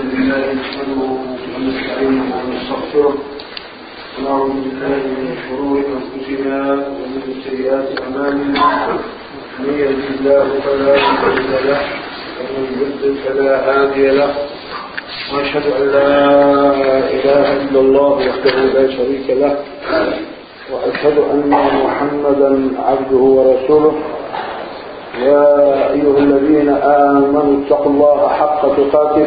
لله نحمده ونستعينه ونستغفره ونعوذ بالله من شرور انفسنا ومن سيئات اعمالنا من يهد الله فلا مضل له ومن يضلل فلا هادي له واشهد ان لا اله الا الله وحده لا شريك له واشهد ان محمدا عبده ورسوله يا أيها الذين آمنوا اتقوا الله حق تقاته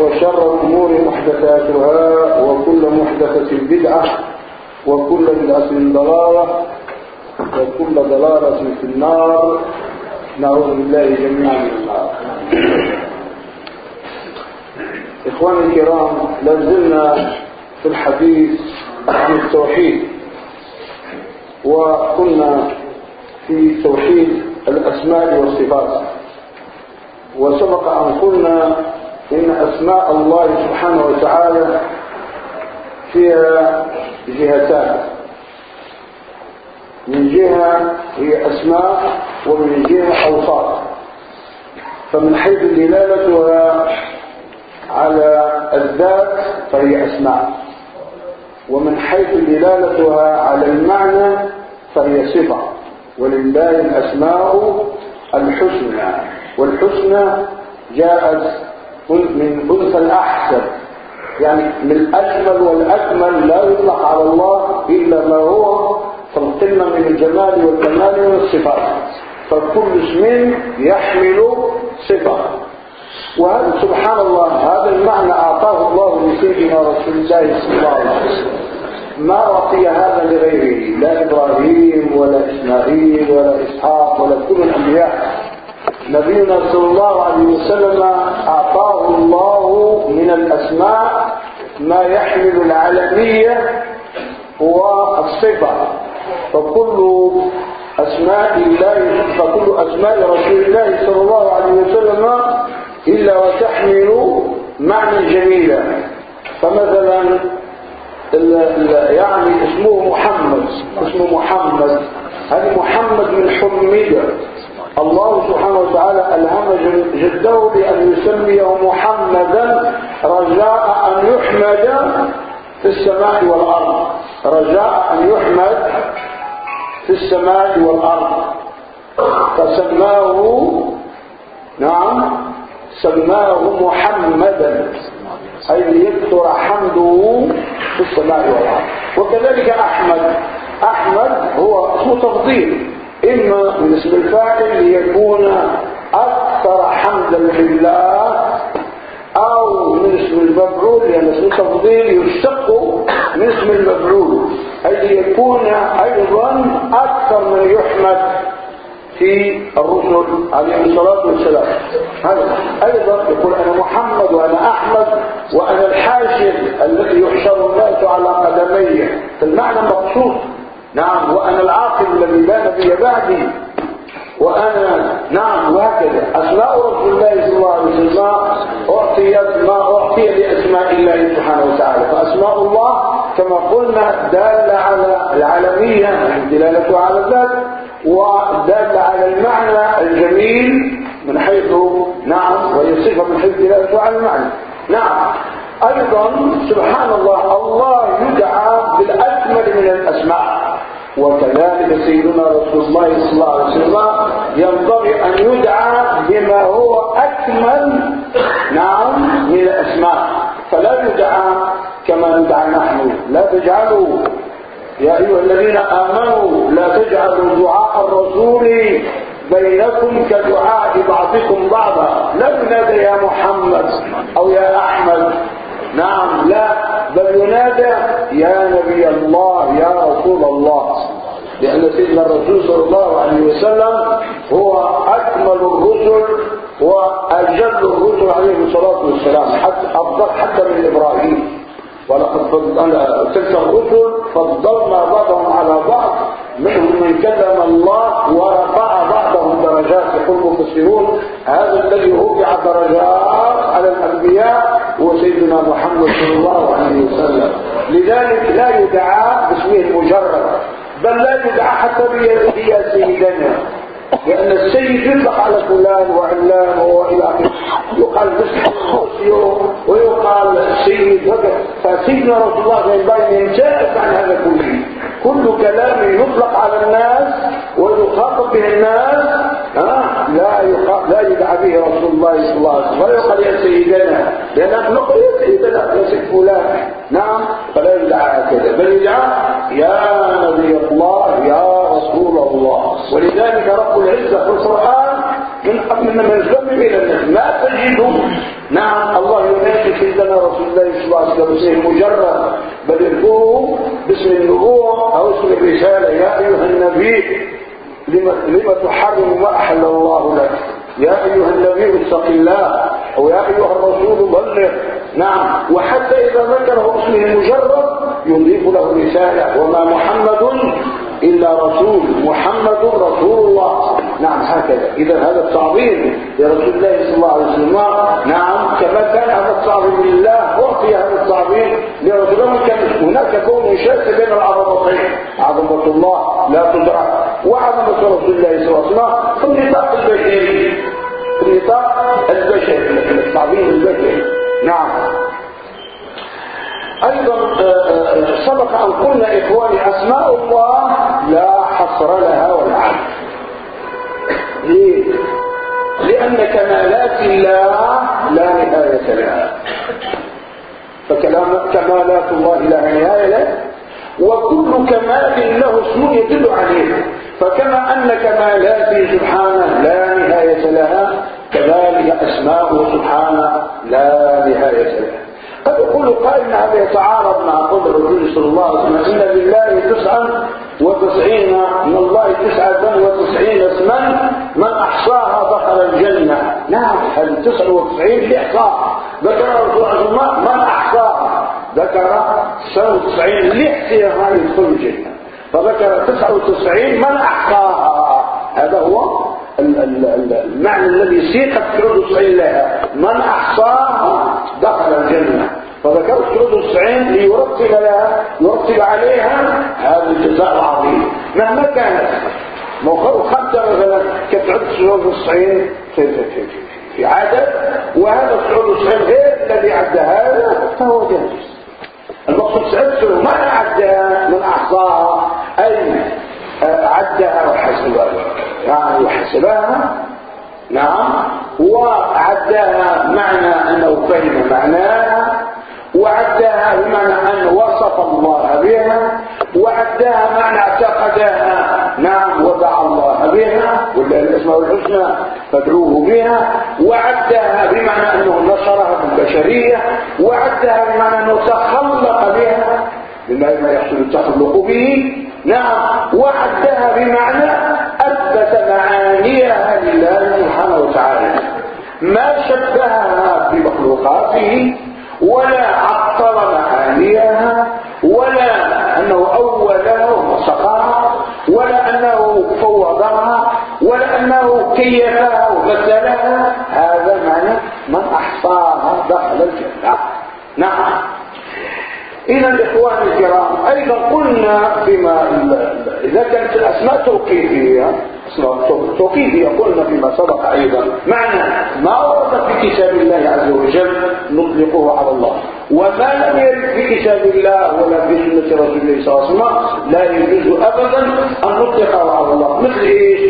وشر الأمور محدثاتها وكل محدثة بدعة وكل بدعة ضلالة وكل ضلالة في النار. نعوذ بالله جميعا. من النار إخواني الكرام لازلنا في الحديث عن التوحيد وكنا في توحيد الأسماء والصفات. وسبق أن قلنا إن أسماء الله سبحانه وتعالى فيها جهتان. من جهة هي أسماء ومن جهة أوصاف. فمن حيث دلالتها على الذات فهي أسماء. ومن حيث دلالتها على المعنى فهي صفة. ولله الأسماء الحسنى. والحسنى جاءت من أنثى الأحسن. يعني من الأجمل والأكمل لا يطلق على الله إلا ما هو في القمة من الجمال والكمال والصفات فكل اسم يحمل صفة. وهذا سبحان الله هذا المعنى أعطاه الله لسيدنا رسول الله صلى الله عليه وسلم. ما أعطي هذا لغيره لا إبراهيم ولا إسماعيل ولا إسحاق ولا كل الأنبياء. نبينا صلى الله عليه وسلم أعطاه الله من الأسماء ما يحمل العالمية والصفة فكل أسماء الله فكل أسماء رسول الله صلى الله عليه وسلم إلا وتحمل معنى جميلا فمثلا يعني اسمه محمد اسمه محمد. هذا محمد من حميدة. الله سبحانه وتعالى ألهم جده بأن يسميه محمدا رجاء أن يحمد في السماء والأرض. رجاء أن يحمد في السماء والأرض. فسماه نعم. سماه محمدا. أي ليكثر حمده في السماء والأرض. وكذلك أحمد. أحمد هو اسم تفضيل. إما من اسم الفاعل ليكون أكثر حمدا لله أو من اسم المفعول لأن اسم التفضيل يشتق من اسم المفعول أي ليكون أيضا أكثر من يحمد في الرسل عليه الصلاة والسلام. هذا. أيضا يقول أنا محمد وأنا أحمد وأنا الحاشر الذي يحشر الناس على قدمي فالمعنى مقصود نعم وأنا العاقل الذي لا نبي بعدي. وأنا نعم وهكذا. أسماء رسول الله صلى الله عليه وسلم أعطيت ما أعطي لأسماء الله سبحانه وتعالى. فأسماء الله كما قلنا دالة على العالمية دلالته على الذات ودالة على المعنى الجميل من حيث نعم وهي صفة من حيث دلالته على المعنى. نعم. أيضا سبحان الله الله يدعى بالأكمل من الأسماء. وكذلك سيدنا رسول الله صلى الله عليه وسلم ينبغي أن يدعى بما هو أكمل نعم من الأسماء. فلا يدعى كما ندعى نحن. لا تجعلوا. يا أيها الذين آمنوا لا تجعلوا دعاء الرسول بينكم كدعاء بعضكم بعضا. لا ينادى يا محمد أو يا أحمد. نعم لا. بل ينادى يا نبي الله يا رسول الله. لأن سيدنا الرسول صلى الله عليه وسلم هو أكمل الرسل وأجل الرسل عليه الصلاة والسلام حتى أفضل حتى من إبراهيم. ولقد فضلنا تلك الرسل فضلنا بعضهم على بعض منهم من كلم الله ورفع بعضهم درجات يقول المفسرون هذا الذي رفع درجات على الأنبياء هو سيدنا محمد صلى الله عليه وسلم. لذلك لا يدعى باسمه المجرد بل لا يدعى حتى بيا سيدنا. لأن السيد يطلق على فلان وعلان وإلى آخره. يقال مسلم ويقال السيد فسيدنا رسول الله صلى الله عليه وسلم ينجاز عن هذا كله. كل كلام يطلق على الناس ويخاطب به الناس. ها؟ لا لا يدعى به رسول الله صلى الله عليه وسلم. ولا يقال يا سيدنا لأن نقول يا سيدنا يا سيد فلان. نعم فلا يدعى هكذا. بل يدعى يا نبي الله يا الله. ولذلك رب العزة في القرآن من من الذنب إلى الناس ما تجد نعم الله ينادي سيدنا رسول الله صلى الله عليه وسلم مجرد بل يذكره باسم النبوة أو اسم الرسالة. يا أيها النبي لما, لما تحرم ما أحل الله لك؟ يا أيها النبي اتق الله. أو يا أيها الرسول بلغ. نعم. وحتى إذا ذكره اسمه المجرد يضيف له رسالة. وما محمد إلا رسول محمد رسول الله. نعم هكذا. إذا هذا التعظيم لرسول الله صلى الله عليه وسلم. نعم كما كان هذا التعظيم لله أعطي هذا التعظيم لرسول الله. كان هناك كون شاذ بين العظمتين. عظمة الله لا تدرك وعظمة رسول الله صلى الله عليه وسلم في النطاق البشري. في النطاق البشري التعظيم البشري. نعم. أيضا آه، آه، سبق أن قلنا إخواني أسماء الله لا حصر لها ولا عد ليه لأن كمالات الله لا نهاية لها. فكمالات الله لا نهاية له وكل كمال له اسم يدل عليه. فكما ان كمالاته سبحانه لا نهاية لها كذلك اسماءه سبحانه لا نهاية لها. قد يقول قائل هذا يتعارض مع قول الرسول صلى الله عليه وسلم إن لله تسعا وتسعين من الله تسعة وتسعين اسما من أحصاها دخل الجنة. نعم هل تسعة وتسعين لاحصاها ذكر الرسول صلى الله من أحصاها. ذكر تسعة وتسعين لاحصاها يدخل الجنة فذكر تسعة وتسعين من أحصاها. هذا هو المعنى الذي سيقت شروط الصعين لها. من أحصاها دخل الجنة. فذكرت شروط الصعين ليرتب لها يرتب عليها هذا الجزاء العظيم. مهما كانت. موقعه خمسة مثلا كتعد شروط الصعين في, عدد وهذا شروط الصعين غير الذي عد هذا فهو جاهز المقصود سألته من عدها من أحصاها أي عدها وحسبها. يعني وحسبها. نعم. وعدها معنى أنه فهم معناها وعدها بمعنى أن وصف الله بها وعدها معنى اعتقدها. نعم ودعا الله بها ولا الاسماء الحسنى فادعوه بها. وعدها بمعنى أنه نشرها في البشرية. وعدها بمعنى أنه تخلق بها. بما ما يحصل التخلق به. نعم وعدها بمعنى أثبت معانيها لله سبحانه وتعالى. ما شبهها بمخلوقاته ولا عطل معانيها ولا أنه أولها ومسقها ولا أنه فوضها ولا أنه كيفها ومثلها. هذا معنى من أحصاها دخل الجنة. نعم. إذا الإخوان الكرام. أيضا قلنا فيما إذا كانت الأسماء توقيفية أسماء توقيفية قلنا فيما سبق أيضا. معنى ما ورد في كتاب الله عز وجل نطلقه على الله. وما لم يرد في كتاب الله ولا في سنة رسول الله صلى الله عليه وسلم لا يجوز أبدا أن نطلقه على الله. مثل إيش؟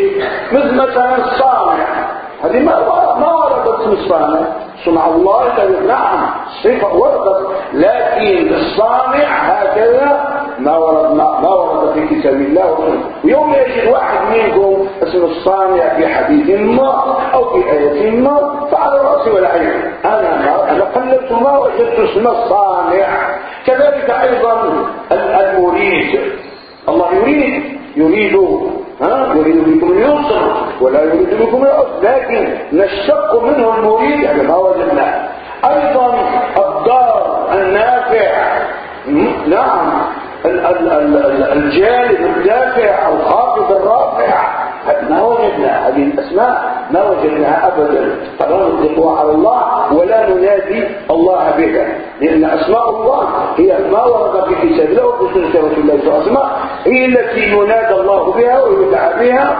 مثل مثلا الصانع هذه ما ما وردت اسم الصانع صنع الله نعم صفة وردت لكن الصانع هكذا ما ورد ما ورد في كتاب الله. ويوم يجد واحد منكم اسم الصانع في حديث ما أو في آية ما فعلى رأسي ولا عين. أنا ما أنا قلبت ما وجدت اسم الصانع. كذلك أيضا المريد. الله يريد. يريد ها يريد بكم اليسر ولا يريد بكم العسر لكن نشق منه المريد يعني ما وجدناه أيضا الدار النافع. نعم. الجانب الدافع الخافض الرافع. ما وجدنا هذه الأسماء ما وجدناها ابدا. فلا نطلقها على الله ولا ننادي الله بها. لأن أسماء الله هي ما ورد في كتاب الله وفي رسول الله صلى الله عليه وسلم هي التي ينادى الله بها ويدعى بها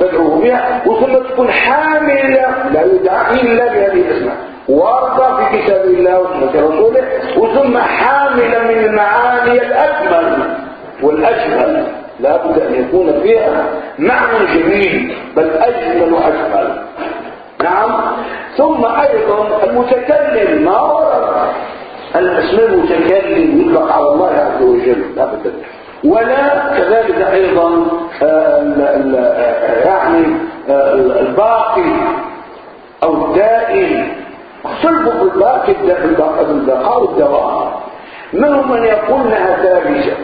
تدعوه بها وثم تكون حامله لا يدعى إلا بهذه الأسماء. وارضى في كتاب الله وسنة رسوله وثم حاملا من المعاني الأكمل والأجمل. لا بد أن يكون فيها معنى جميل بل أجمل وأجمل. نعم؟ ثم أيضا المتكلم ما ورد الاسم المتكلم يطلق على الله عز وجل؟ بد ولا كذلك أيضا يعني الباقي أو الدائم. صلب بالباقي بالبقاء والدوام منهم من يقول إنها ثابتة.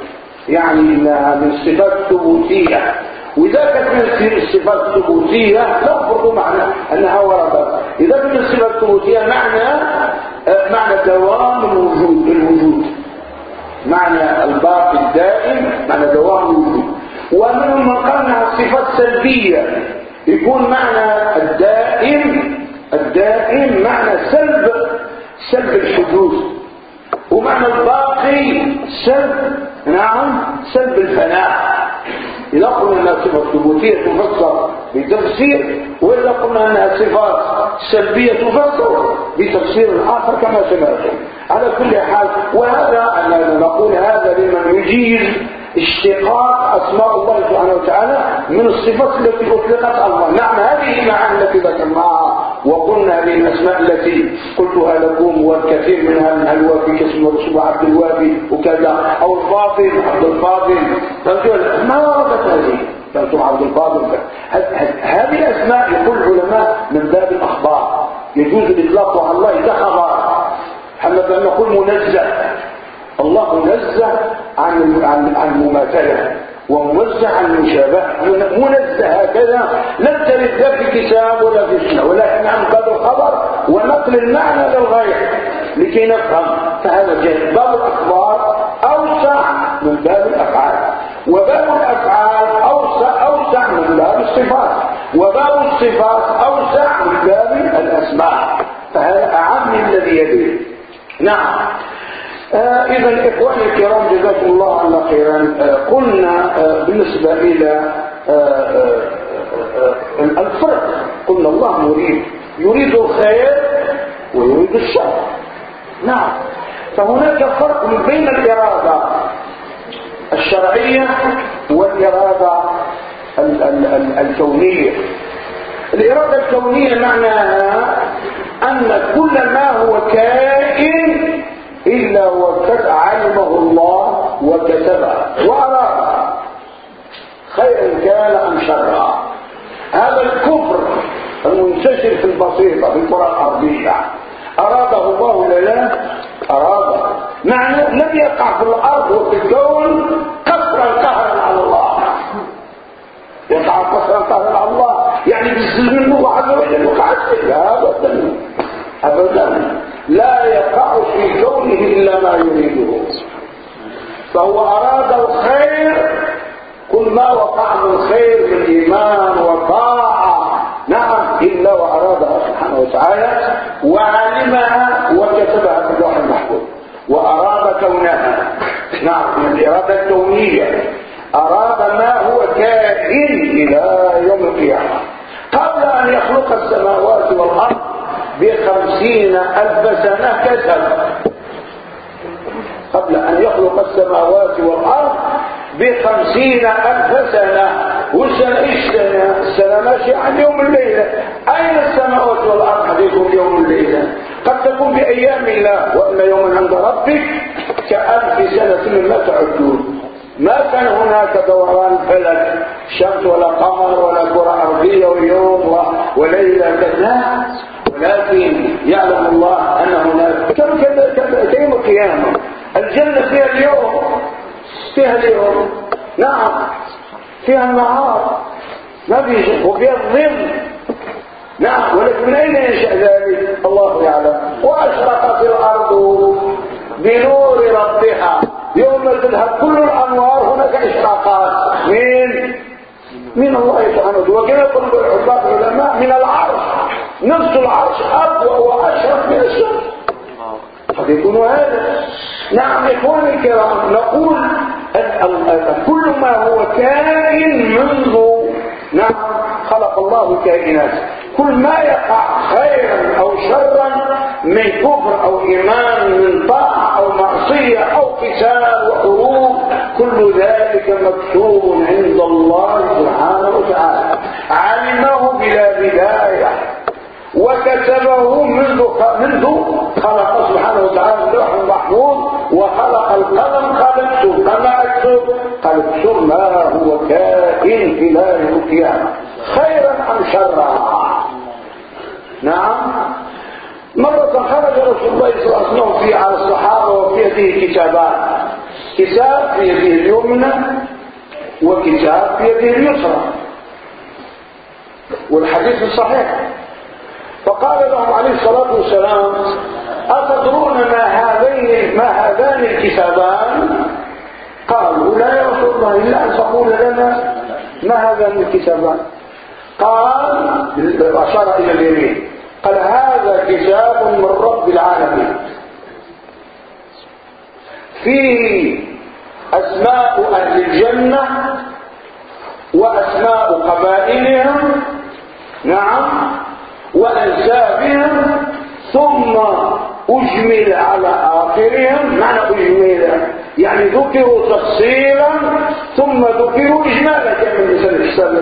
يعني من صفات ثبوتية. وإذا كانت من الصفات الثبوتيه لا معنى أنها وردت إذا كانت من الصفات الثبوتيه معنى معنى دوام الوجود الوجود. معنى الباقي الدائم معنى دوام الوجود. ومنهم من قال انها صفات سلبية يكون معنى الدائم الدائم معنى سلب سلب الحدوث ومعنى الباقي سلب نعم سلب الفناء. إذا قلنا أنها صفة ثبوتية تفسر بتفسير وإذا قلنا أنها صفات سلبية تفسر بتفسير آخر كما سمعتم. على كل حال وهذا أننا نقول هذا لمن يجيز اشتقاق أسماء الله سبحانه وتعالى من الصفات التي أطلقت الله. نعم هذه المعاني التي ذكرناها. وقلنا هذه الأسماء التي قلتها لكم والكثير منها من الوافي كاسم الرسول عبد الوافي وكذا أو الفاضل عبد الفاضل. ما وردت هذه. فأنتم عبد الفاضل. هذه الأسماء يقول العلماء من باب الأخبار. يجوز الإطلاق على الله كخبر حمد أن نقول منزه. الله منزه عن عن عن المماثله وموزع عن المشابهه منزه هكذا. لم ترد لا في كتاب ولا في سنة. ولكن عن باب الخبر ونقل المعنى للغير. لكي نفهم فهذا جاء باب الأخبار أوسع من باب الأفعال. وباب الأفعال اوسع أوسع من باب الصفات. وباب الصفات أوسع من باب الأسماء. فهذا أعم من الذي يليه نعم. آه إذا اخواني الكرام جزاكم الله عنا خيرا. آه قلنا آه بالنسبة إلى الفرق قلنا الله يريد يريد الخير ويريد الشر. نعم. فهناك فرق بين الإرادة الشرعية ال الكونية. الإرادة الكونية معناها أن كل ما هو كائن إلا وقد علمه الله وكتبه. وأراد خيرا كان أم شرا. هذا الكفر المنتشر في البسيطة في القرى الأرضية أراده الله ولا لا؟ أراده. معنى لم يقع في الأرض وفي الكون كفرا قهرا على الله. يقع كفرا قهرا على الله. يعني بالسلم الله عز وجل وقعت لا أبدا. أبدا. لا يقع في كونه إلا ما يريده. فهو أراد الخير كل ما وقع من خير من إيمان وطاعة. نعم إلا وأرادها سبحانه وتعالى وعلمها وكتبها في اللوح المحفوظ. وأراد كونها. نعم من الإرادة الكونية. أراد ما هو كائن إلى يوم القيامة. قبل أن يخلق السماوات والأرض بخمسين ألف سنة كتب قبل أن يخلق السماوات والأرض بخمسين ألف سنة. والسنة إيش سنة السنة ماشي عن يوم الليلة. أين السماوات والأرض؟ حديثهم يوم الليلة. قد تكون بأيام الله وأن يوما عند ربك كألف سنة مما تعدون. ما كان هناك دوران فلك شمس ولا قمر ولا كرة أرضية ويوم وليلة كذا ولكن يعلم الله أن هناك كم كم يوم القيامة الجنة فيها اليوم فيها اليوم. نعم فيها النهار. ما في وفيها الظل. نعم ولكن من أين ينشأ ذلك؟ الله يعلم. وأشرقت الأرض بنور ربها. يوم تذهب كل الأنوار هناك إشراقات. من؟ من الله سبحانه وتعالى. وكما يقول العلماء من العرش. نفس العرش أقوى وأشرف من الشمس. قد يكون هذا. نعم إخواني الكرام نقول كل ما هو كائن منذ نعم خلق الله الكائنات. كل ما يقع خيرا أو شرا من كفر أو إيمان من طاعة أو معصية أو قتال وحروب كل ذلك مكتوب عند الله سبحانه وتعالى. علمه بلا بداية. وكتبه منذ منذ خلق سبحانه وتعالى اللوح المحفوظ وخلق القلم قال اكتب كما اكتب قال اكتب ما هو كائن إلى يوم القيامة. خيرا أم شرا؟ نعم. مرة خرج رسول الله صلى الله عليه وسلم في على الصحابة وفي يده كتابان. كتاب في يده اليمنى وكتاب في يده اليسرى. والحديث الصحيح فقال لهم عليه الصلاة والسلام أتدرون ما هذين ما هذان الكتابان؟ قالوا لا يا رسول الله إلا أن تقول لنا ما هذان الكتابان. قال أشار إلى اليمين قال هذا كتاب من رب العالمين. فيه أسماء أهل الجنة وأسماء قبائلهم نعم. وأنسابهم ثم أجمل على آخرهم معنى أجمل يعني ذكروا تفصيلا ثم ذكروا إجمالا تعمل مثلا الحساب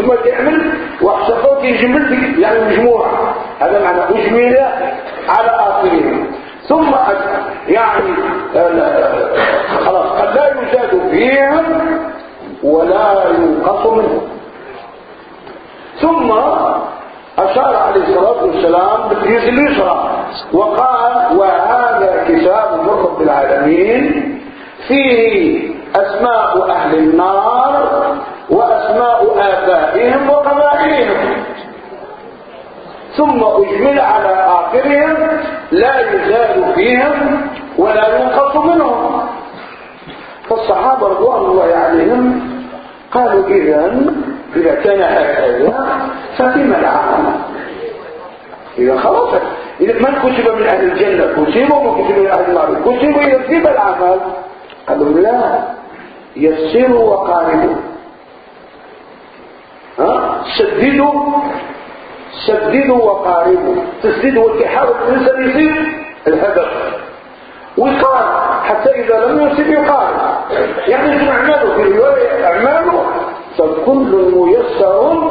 ثم تعمل وحسبوك يجمل يعني مجموعة. هذا معنى أجمل على آخرهم. ثم يعني خلاص قد لا يزاد فيهم ولا ينقص منهم. ثم أشار عليه الصلاة والسلام باليد اليسرى. وقال وهذا كتاب من رب العالمين فيه أسماء أهل النار وأسماء آبائهم وقبائلهم. ثم أجمل على آخرهم لا يزال فيهم ولا ينقص منهم. فالصحابة رضوان الله عليهم قالوا إذا إذا كان هكذا ففيما العمل إذا خلاص. إذا من كتب من أهل الجنة؟ كتب ومن كتب من أهل النار؟ كتب فيما العمل. قالوا لا يسروا وقاربوا. ها؟ سددوا سددوا وقاربوا. تسديد هو التحاب الإنسان يصير الهدف. ويقارب حتى إذا لم يصب يقارب يعني اسم أعماله في الرواية أعماله. فكل ميسر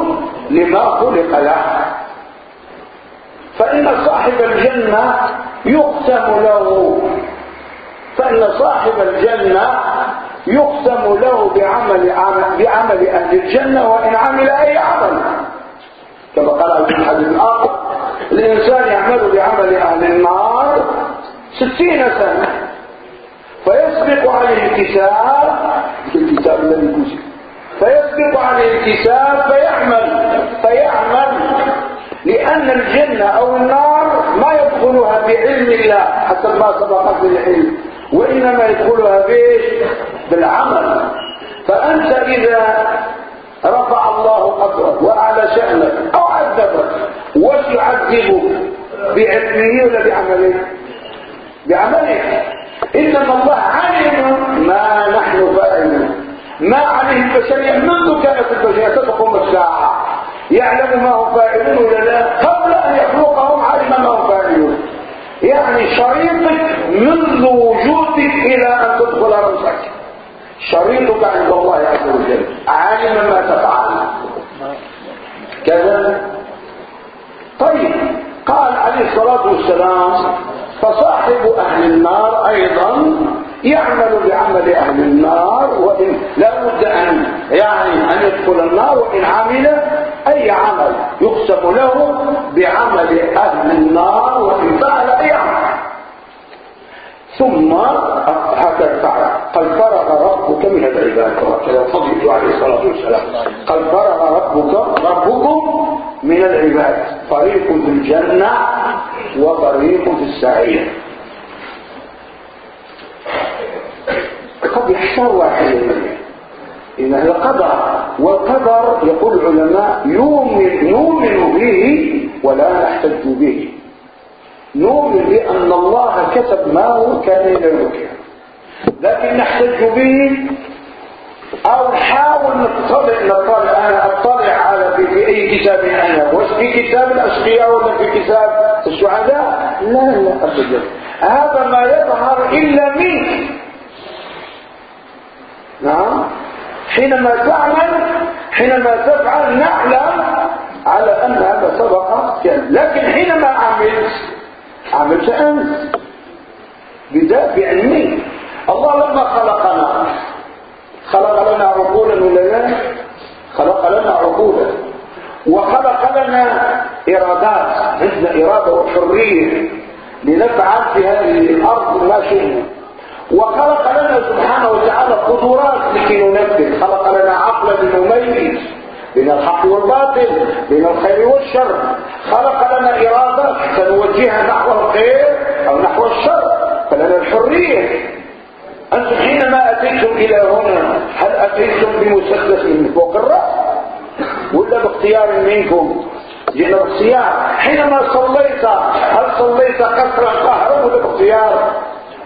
لما خلق له. فإن صاحب الجنة يقسم له. فإن صاحب الجنة يقسم له بعمل بعمل أهل الجنة وإن عمل أي عمل. كما قال في الحديث الآخر الإنسان يعمل بعمل أهل النار ستين سنة فيسبق عليه الكتاب. الكتاب الذي كتب فيسبق عن الكتاب فيعمل فيعمل. لأن الجنة أو النار ما يدخلها بعلم الله حتى ما سبقت بالعلم وإنما يدخلها بإيش بالعمل. فأنت إذا رفع الله قدرك وأعلى شأنك أو عذبك وش يعذبك بعلمه ولا بعمله؟ بعمله. إنما الله علم ما نحن فاعلون. ما عليه البشرية منذ كانت البشرية؟ تقوم الساعة يعلم ما هم فاعلون ولا لا؟ قبل أن يخلقهم علم ما هم فاعلون. يعني شريطك منذ وجودك إلى أن تدخل رأسك شريطك عند الله عز وجل. عالم ما تفعل. كذا. طيب قال عليه الصلاة والسلام فصاحب أهل النار أيضا يعمل بعمل أهل النار وإن لا بد أن يعني أن يدخل النار وإن عمل أي عمل يقسم له بعمل أهل النار وإن فعل أي عمل. ثم هكذا فعل. قد فرغ ربك من العباد. كما فضل عليه الصلاة والسلام. قد فرغ ربك ربكم من العباد. فريق في الجنة وفريق في السعير. قد يحشر واحد إن هذا قدر والقدر يقول العلماء يؤمن, نؤمن به ولا نحتج به. نؤمن بأن الله كتب ما هو كان لكن نحتج به أو نحاول نطلع نطلع أنا أطلع على في أي كتاب أنا واش في كتاب الأشقياء ولا في كتاب السعداء لا لا أبدا هذا ما يظهر إلا منك نعم. حينما تعمل حينما تفعل نعلم على أن هذا سبق لكن حينما عملت عملت أنت. بدافع منك الله لما خلقنا. خلق لنا عقولا ولا لا خلق لنا عقولا. وخلق لنا إرادات. عندنا إرادة وحرية لنفعل في هذه الأرض ما شئنا. وخلق لنا سبحانه وتعالى قدرات لكي ننفذ. خلق لنا عقلا لنميز بين الحق والباطل بين الخير والشر. خلق لنا إرادات سنوجهها نحو الخير أو نحو الشر. فلنا الحرية. أنتم حينما أتيتم إلى هنا هل أتيتم بمسدس من فوق الرأس ولا باختيار منكم؟ جئنا باختيار حينما صليت هل صليت قصرا قهرا ولا باختيار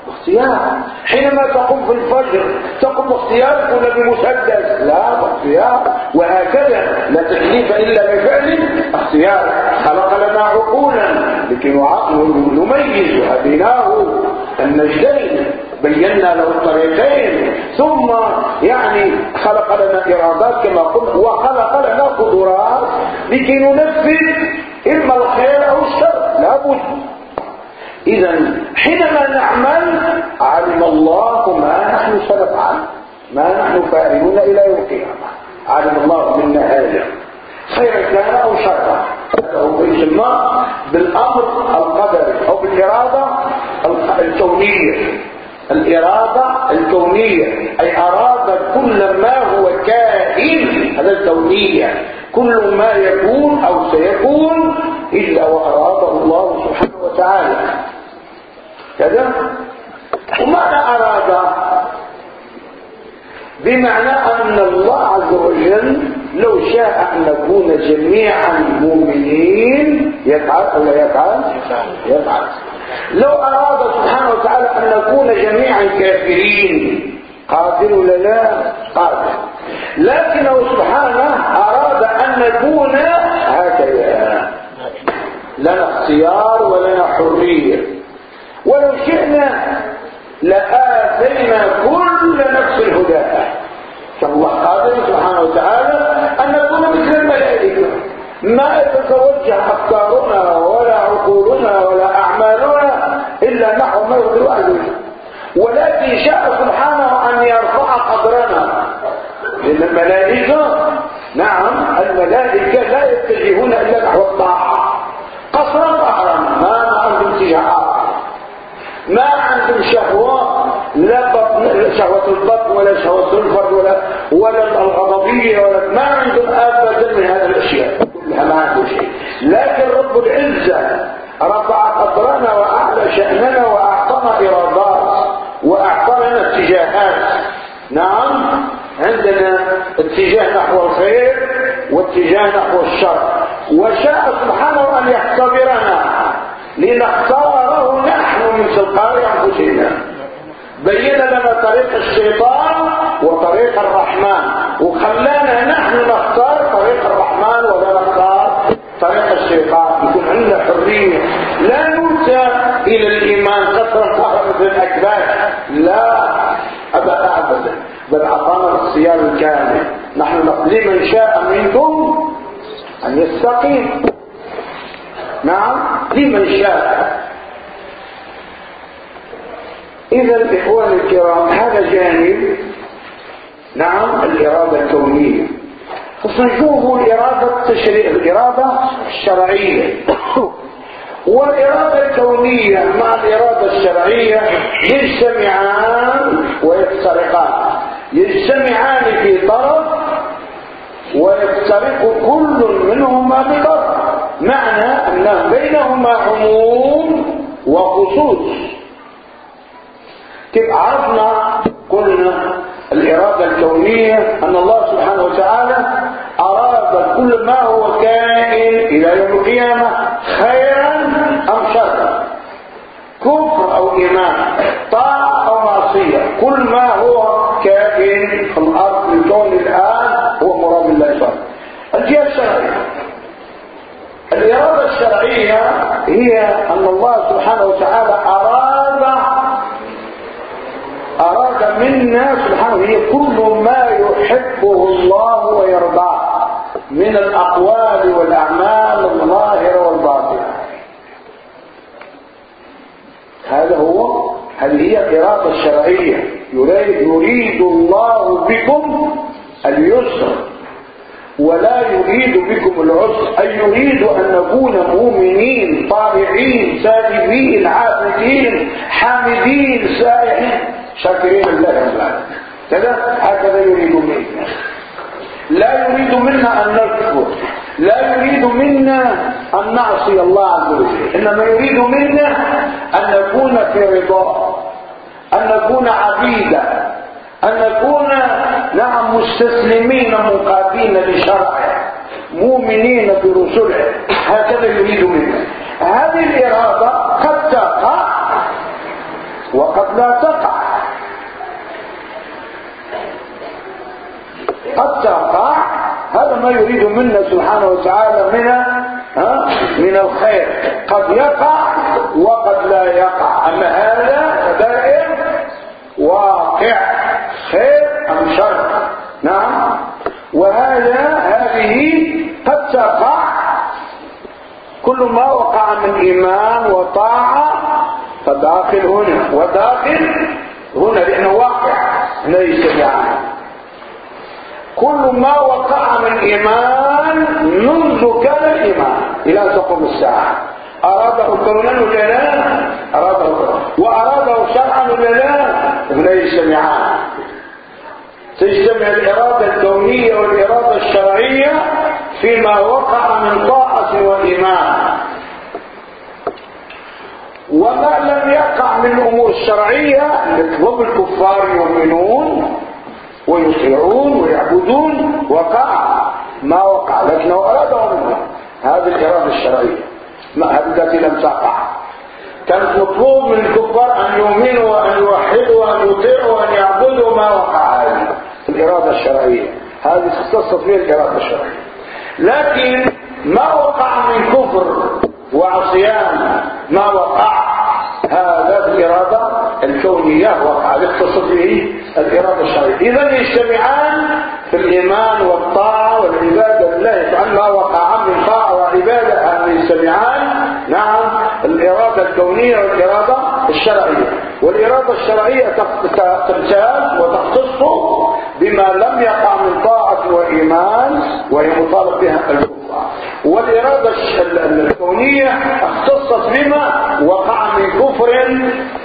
باختيار. حينما تقوم في الفجر تقوم باختيارك ولا بمسدس لا باختيار. وهكذا لا تكليف إلا بفعل اختيار. خلق لنا عقولا لكي نميز وهديناه النجدين. بينا له الطريقين ثم يعني خلق لنا إرادات كما قلت وخلق لنا قدرات لكي ننفذ إما الخير أو الشر. لابد إذا حينما نعمل علم الله ما نحن سنفعل ما نحن فاعلون إلى يوم القيامة. علم الله منا هذا. خيرا كان أو شرا؟ هو يسمى بالأمر القدري أو بالإرادة الكونية الإرادة الكونية أي أراد كل ما هو كائن هذا الكونية. كل ما يكون أو سيكون إلا وأراده الله سبحانه وتعالى. كذا؟ وماذا أراد؟ بمعنى أن الله عز وجل لو شاء أن نكون جميعا مؤمنين يفعل ولا يفعل؟ يفعل. لو أراد سبحانه وتعالى أن نكون جميعا كافرين قادر ولا لا؟ قادر. لكنه سبحانه أراد أن نكون هكذا لنا اختيار ولنا حرية. ولو شئنا لآتينا كل نفس هداها فالله قادر سبحانه وتعالى أن نكون مثل الملائكة. ما تتوجه أفكارنا ولا عقولنا ولا ما يرضي الله ولكن شاء سبحانه أن يرفع قدرنا. لأن الملائكة نعم الملائكة لا يتجهون إلا نحو الطاعة. قصرا ظهرا ما عندهم اتجاهات ما عندهم شهوة لا بطن شهوة البطن ولا شهوة الفرد ولا ولا الغضبية ولا ما عندهم أبدا من هذه الأشياء. كلها ما عندهم شيء. لكن رب العزة رفع قدرنا شأننا وأعطانا إرادات وأعطانا اتجاهات. نعم عندنا اتجاه نحو الخير واتجاه نحو الشر. وشاء سبحانه أن يختبرنا لنختاره نحن من تلقاء أنفسنا. بين لنا طريق الشيطان وطريق الرحمن وخلانا نحن نختار طريق الرحمن ولا نختار طريق الشيطان. يكون عندنا حرية. لا ننسى إلى الإيمان كثرة مثل الأكباد لا أبدا أبدا. بل أعطانا الصيام الكامل. نحن لمن شاء منكم أن يستقيم. نعم لمن شاء. إذا الإخوان الكرام هذا جانب نعم الإرادة الكونية. فسنشوف الإرادة التشريع الإرادة الشرعية. والإرادة الكونية مع الإرادة الشرعية يجتمعان ويفترقان. يجتمعان في طرف ويفترق كل منهما بطرف معنى أن بينهما عموم وخصوص. كيف عرفنا قلنا الإرادة الكونية؟ أن الله سبحانه وتعالى أراد كل ما هو كائن إلى يوم القيامة خيرا كفر أو إيمان طاعة أو معصية كل ما هو كائن في الأرض في الكون الآن هو مراد الله سبحانه الجهة الشرعية. الإرادة الشرعية هي أن الله سبحانه وتعالى أراد أراد منا سبحانه هي كل ما يحبه الله ويرضاه من الأقوال والأعمال الظاهرة هذا هو هذه هي الإرادة الشرعية. يريد, يريد الله بكم اليسر ولا يريد بكم العسر. أي يريد أن نكون مؤمنين طارعين ساجدين عابدين حامدين سائحين. شاكرين الله تعالى كذا هكذا يريد منا. لا يريد منا أن نكفر لا يريد منا أن نعصي الله عز وجل. إنما يريد منا أن نكون في رضاه أن نكون عبيدا أن نكون نعم مستسلمين منقادين لشرعه مؤمنين برسله. هكذا يريد منا. هذه الإرادة قد تقع وقد لا تقع. قد تقع هذا ما يريد منا سبحانه وتعالى من من الخير. قد يقع وقد لا يقع. أما هذا دائم واقع. خير أم شر؟ نعم. وهذا هذه قد تقع. كل ما وقع من إيمان وطاعة فداخل هنا. وداخل هنا لأنه واقع. ليس يعني كل ما وقع من إيمان منذ كان الإيمان. إلى أن تقوم الساعة. أراده كونا ولا لا أراده وأراده شرعا ولا لا لا يجتمعان. تجتمع الإرادة الكونية والإرادة الشرعية فيما وقع من طاعة وإيمان. وما لم يقع من الأمور الشرعية هم الكفار يؤمنون ويطيعون ويعبدون وقع ما وقع لكنه أراده منه هذه الإرادة الشرعية. ما التي لم تقع. كانت مطلوب من الكفار أن يؤمنوا وأن يوحدوا وأن يطيعوا وأن يعبدوا ما وقع. هذه الإرادة الشرعية. هذه اختصت فيها الإرادة الشرعية. لكن ما وقع من كفر وعصيان ما وقع الكونية وقع اختصت به الإرادة الشرعية إذا يجتمعان في الإيمان والطاعة والعبادة لله تعالى ما وقع من طاعة وعبادة. أن يجتمعان؟ نعم الإرادة الكونية والإرادة الشرعية. والإرادة الشرعية تمتاز وتختص بما لم يقع من طاعة وإيمان وهي مطالب بها الكفار والإرادة الكونية اختصت بما وقع من كفر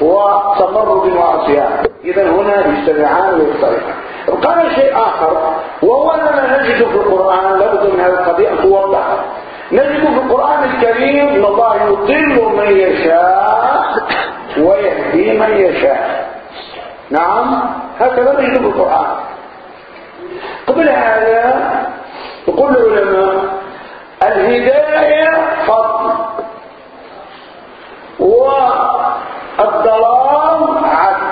وتمرد وعصيان. إذا هنا يجتمعان ويفترقان وقال شيء آخر وهو أننا نجد في القرآن لابد من هذه القضية توضح. نجد في القرآن الكريم أن الله يضل من يشاء ويهدي من يشاء. نعم هكذا نجد في القرآن. قبل هذا يقول العلماء الهداية فضل والضلال عدل.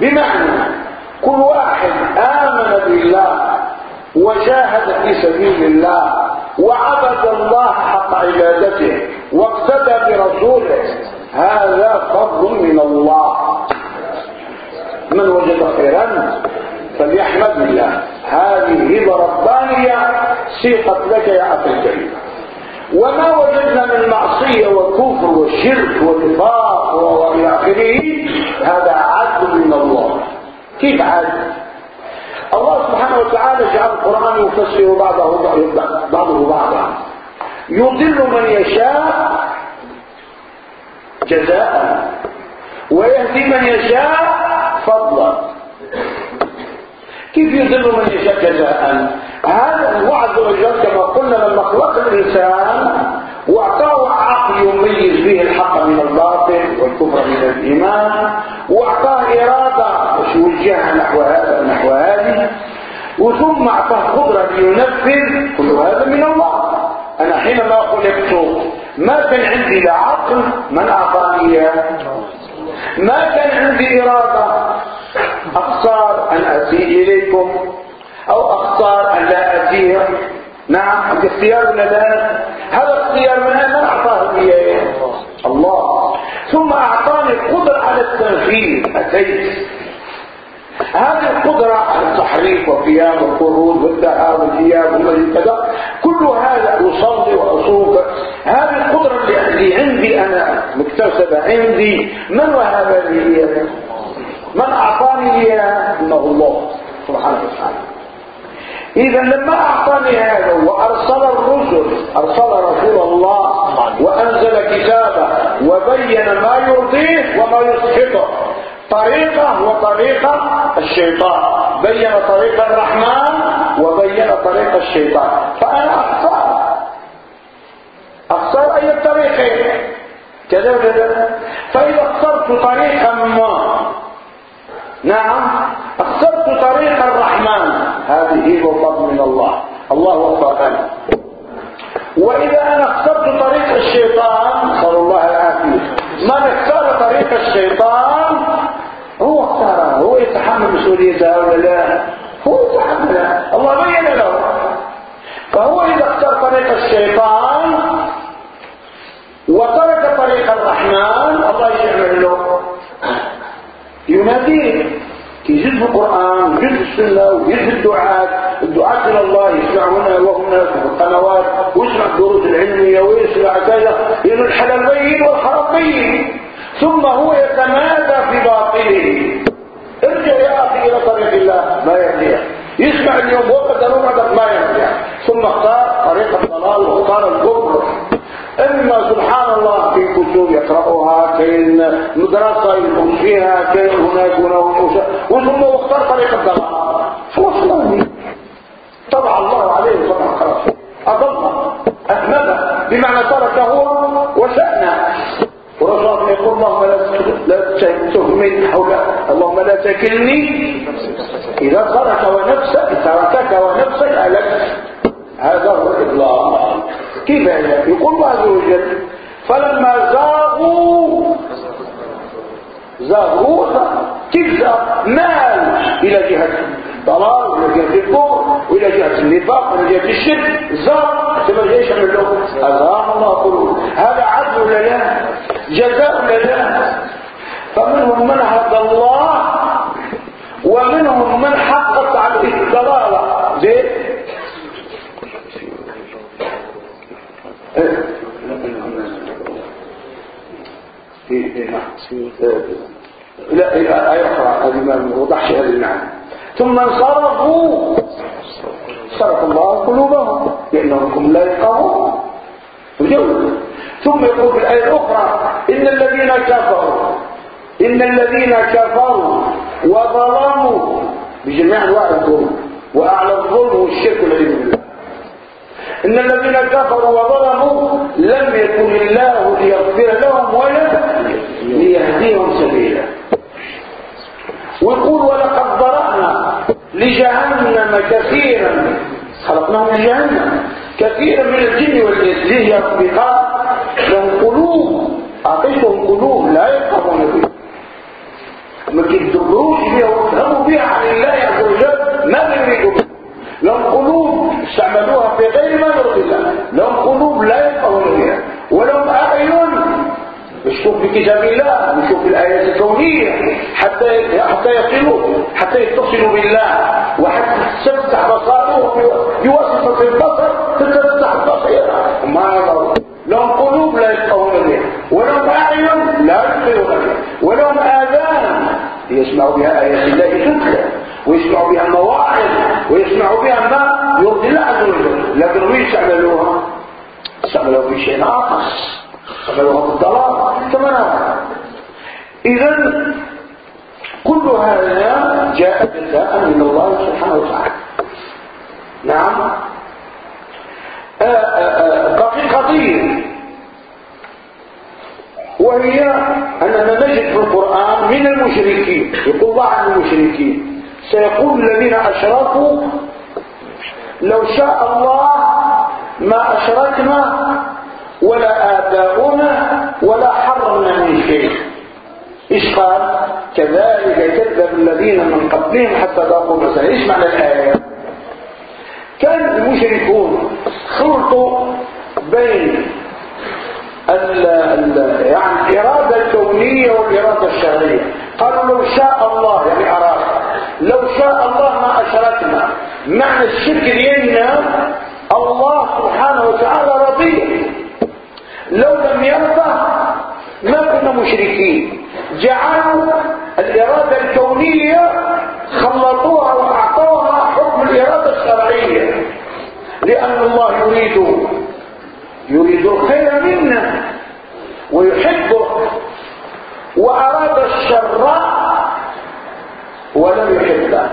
بمعنى كل واحد آمن بالله وجاهد في سبيل الله وعبد الله حق عبادته واقتدى برسوله هذا فضل من الله. من وجد خيرا؟ فليحمد الله. هذه هبة ربانية سيقت لك يا أخي الكريم وما وجدنا من معصية وكفر وشرك ونفاق وإلى آخره هذا عدل من الله. كيف عدل؟ الله سبحانه وتعالى جعل القرآن يفسر بعضه بعضه بعضا. يضل من يشاء جزاء ويهدي من يشاء فضلا. كيف يضل من يشاء جزاء هذا الوعد عز كما قلنا لما خلق الإنسان وأعطاه عقل يميز به الحق من الباطل والكفر من الإيمان وأعطاه إرادة يوجهها نحو هذا نحو هذه وثم أعطاه قدرة لينفذ كل هذا من الله. أنا حينما خلقت ما كان عندي لا عقل من أعطاني ما كان عندي إرادة؟ أختار أن أتي إليكم أو أختار أن لا أتي نعم الاختيار ولا لا؟ هذا اختيار من من أعطاه إياه الله. ثم أعطاني القدرة على التنفيذ أتيت هذه القدرة على التحريك وقيام القرود والذهاب والإياب كذا كل هذا أصلي وأصوم. هذه القدرة اللي عندي أنا مكتسبة عندي. من وهب لي من أعطاني إياها إنه الله سبحانه وتعالى. إذا لما أعطاني هذا وأرسل الرسل أرسل رسول الله وأنزل كتابه وبين ما يرضيه وما يسخطه طريقة وطريقة الشيطان. بين طريق الرحمن وبين طريق الشيطان. فأنا أختار أختار أي الطريقين كذا كذا فإذا اخترت طريقا ما نعم. اخترت طريق الرحمن. هذه وفضل من الله. الله وفقني وإذا أنا اخترت طريق الشيطان صلى الله العافية. من اختار طريق الشيطان هو اختارها هو يتحمل مسؤوليتها ولا لا؟ هو يتحملها الله بين له. فهو إذا اختار طريق الشيطان وترك طريق الرحمن الله يعمل له. يناديه. يجد القرآن ويجد السنة ويجد الدعاء الدعاء إلى الله يسمع هنا وهنا في القنوات ويسمع الدروس العلمية ويسمع كذا. لأن الحلال بين والحرام بين. ثم هو يتمادى في باطله. ارجع يا أخي إلى طريق الله. ما يهديه يسمع اليوم وقت بعدك ما يهديه ثم اختار طريق الضلال واختار الكفر. اما سبحان الله في يقرأها كاين مدرسة يدخل فيها كاين هناك هناك وثم اختار طريق الضلال فوصلني. طبع الله عليه وطبع خلاص أضل أهمل بمعنى تركه وسأنا ورسول يقول اللهم لا تهمل حول اللهم لا تكلني إذا ترك ونفسك تركك ونفسك ألك. هذا هو الإضلال كيف يقول الله عز وجل فلما زاغوا زاغوا. زاغ مال إلى جهة الضلال وإلى جهة الكفر وإلى جهة النفاق وإلى جهة الشرك. زاغ. كما جاي يعمل له أزاغ الله قلوب هذا عدل لا؟ جزاء لا؟ فمنهم من هدى الله لا آية أخرى هذه ما وضحش هذه المعنى. ثم انصرفوا. صرف الله قلوبهم لأنهم لا يفقهون. ثم يقول في الآية الأخرى إن الذين كفروا إن الذين كفروا وظلموا بجميع أنواع الظلم وأعلى الظلم والشرك الذي بالله. إن الذين كفروا وظلموا لم يكن الله ليغفر لهم ولا ليهديهم سبيلا. ويقول ولقد ضرأنا لجهنم كثيرا خلقناهم لجهنم كثيرا من الجن والإنس. ليه يا لهم قلوب. أعطيتهم قلوب لا يفهمون بها ما كيدبروش بها ويفهموا بها عن الله عز وجل ما يريدوا بها. لهم قلوب استعملوها في غير ما يرضي لهم قلوب لا يفقهون بها ولهم أعين نشوف بكتاب الله نشوف الآيات الكونية حتى حتى يصلوا حتى يتصلوا بالله وحتى تفتح بصائرهم بواسطة البصر تفتح بصيرة ما لهم قلوب لا يفقهون بها ولهم أعين لا يبصرون يسمعوا بها آيات الله تتلى ويسمعوا بها مواعظ ويسمعوا بها ما يرضي الله عز وجل. لكن وين استعملوها؟ في شيء آخر. في الضلال كما إذا كل هذا جاء جزاء من الله سبحانه وتعالى. نعم. آه، آه، آه، قضية وهي أننا نجد في القرآن من المشركين. يقول عن المشركين. سيقول الذين أشركوا لو شاء الله ما أشركنا ولا آباؤنا ولا حرمنا من شيء. إيش قال؟ كذلك كذب الذين من قبلهم حتى ذاقوا مثلا إيش معنى الآية؟ كان المشركون خلطوا بين ال ال يعني الإرادة الكونية والإرادة الشرعية. قالوا لو شاء الله يعني أراد لو شاء الله ما أشركنا. معنى الشرك ديالنا الله سبحانه وتعالى رضي. لو لم يرضى ما كنا مشركين. جعلوا الإرادة الكونية خلطوها وأعطوها حكم الإرادة الشرعية. لأن الله يريد يريد الخير منا ويحبه وأراد الشر ولم يحبه.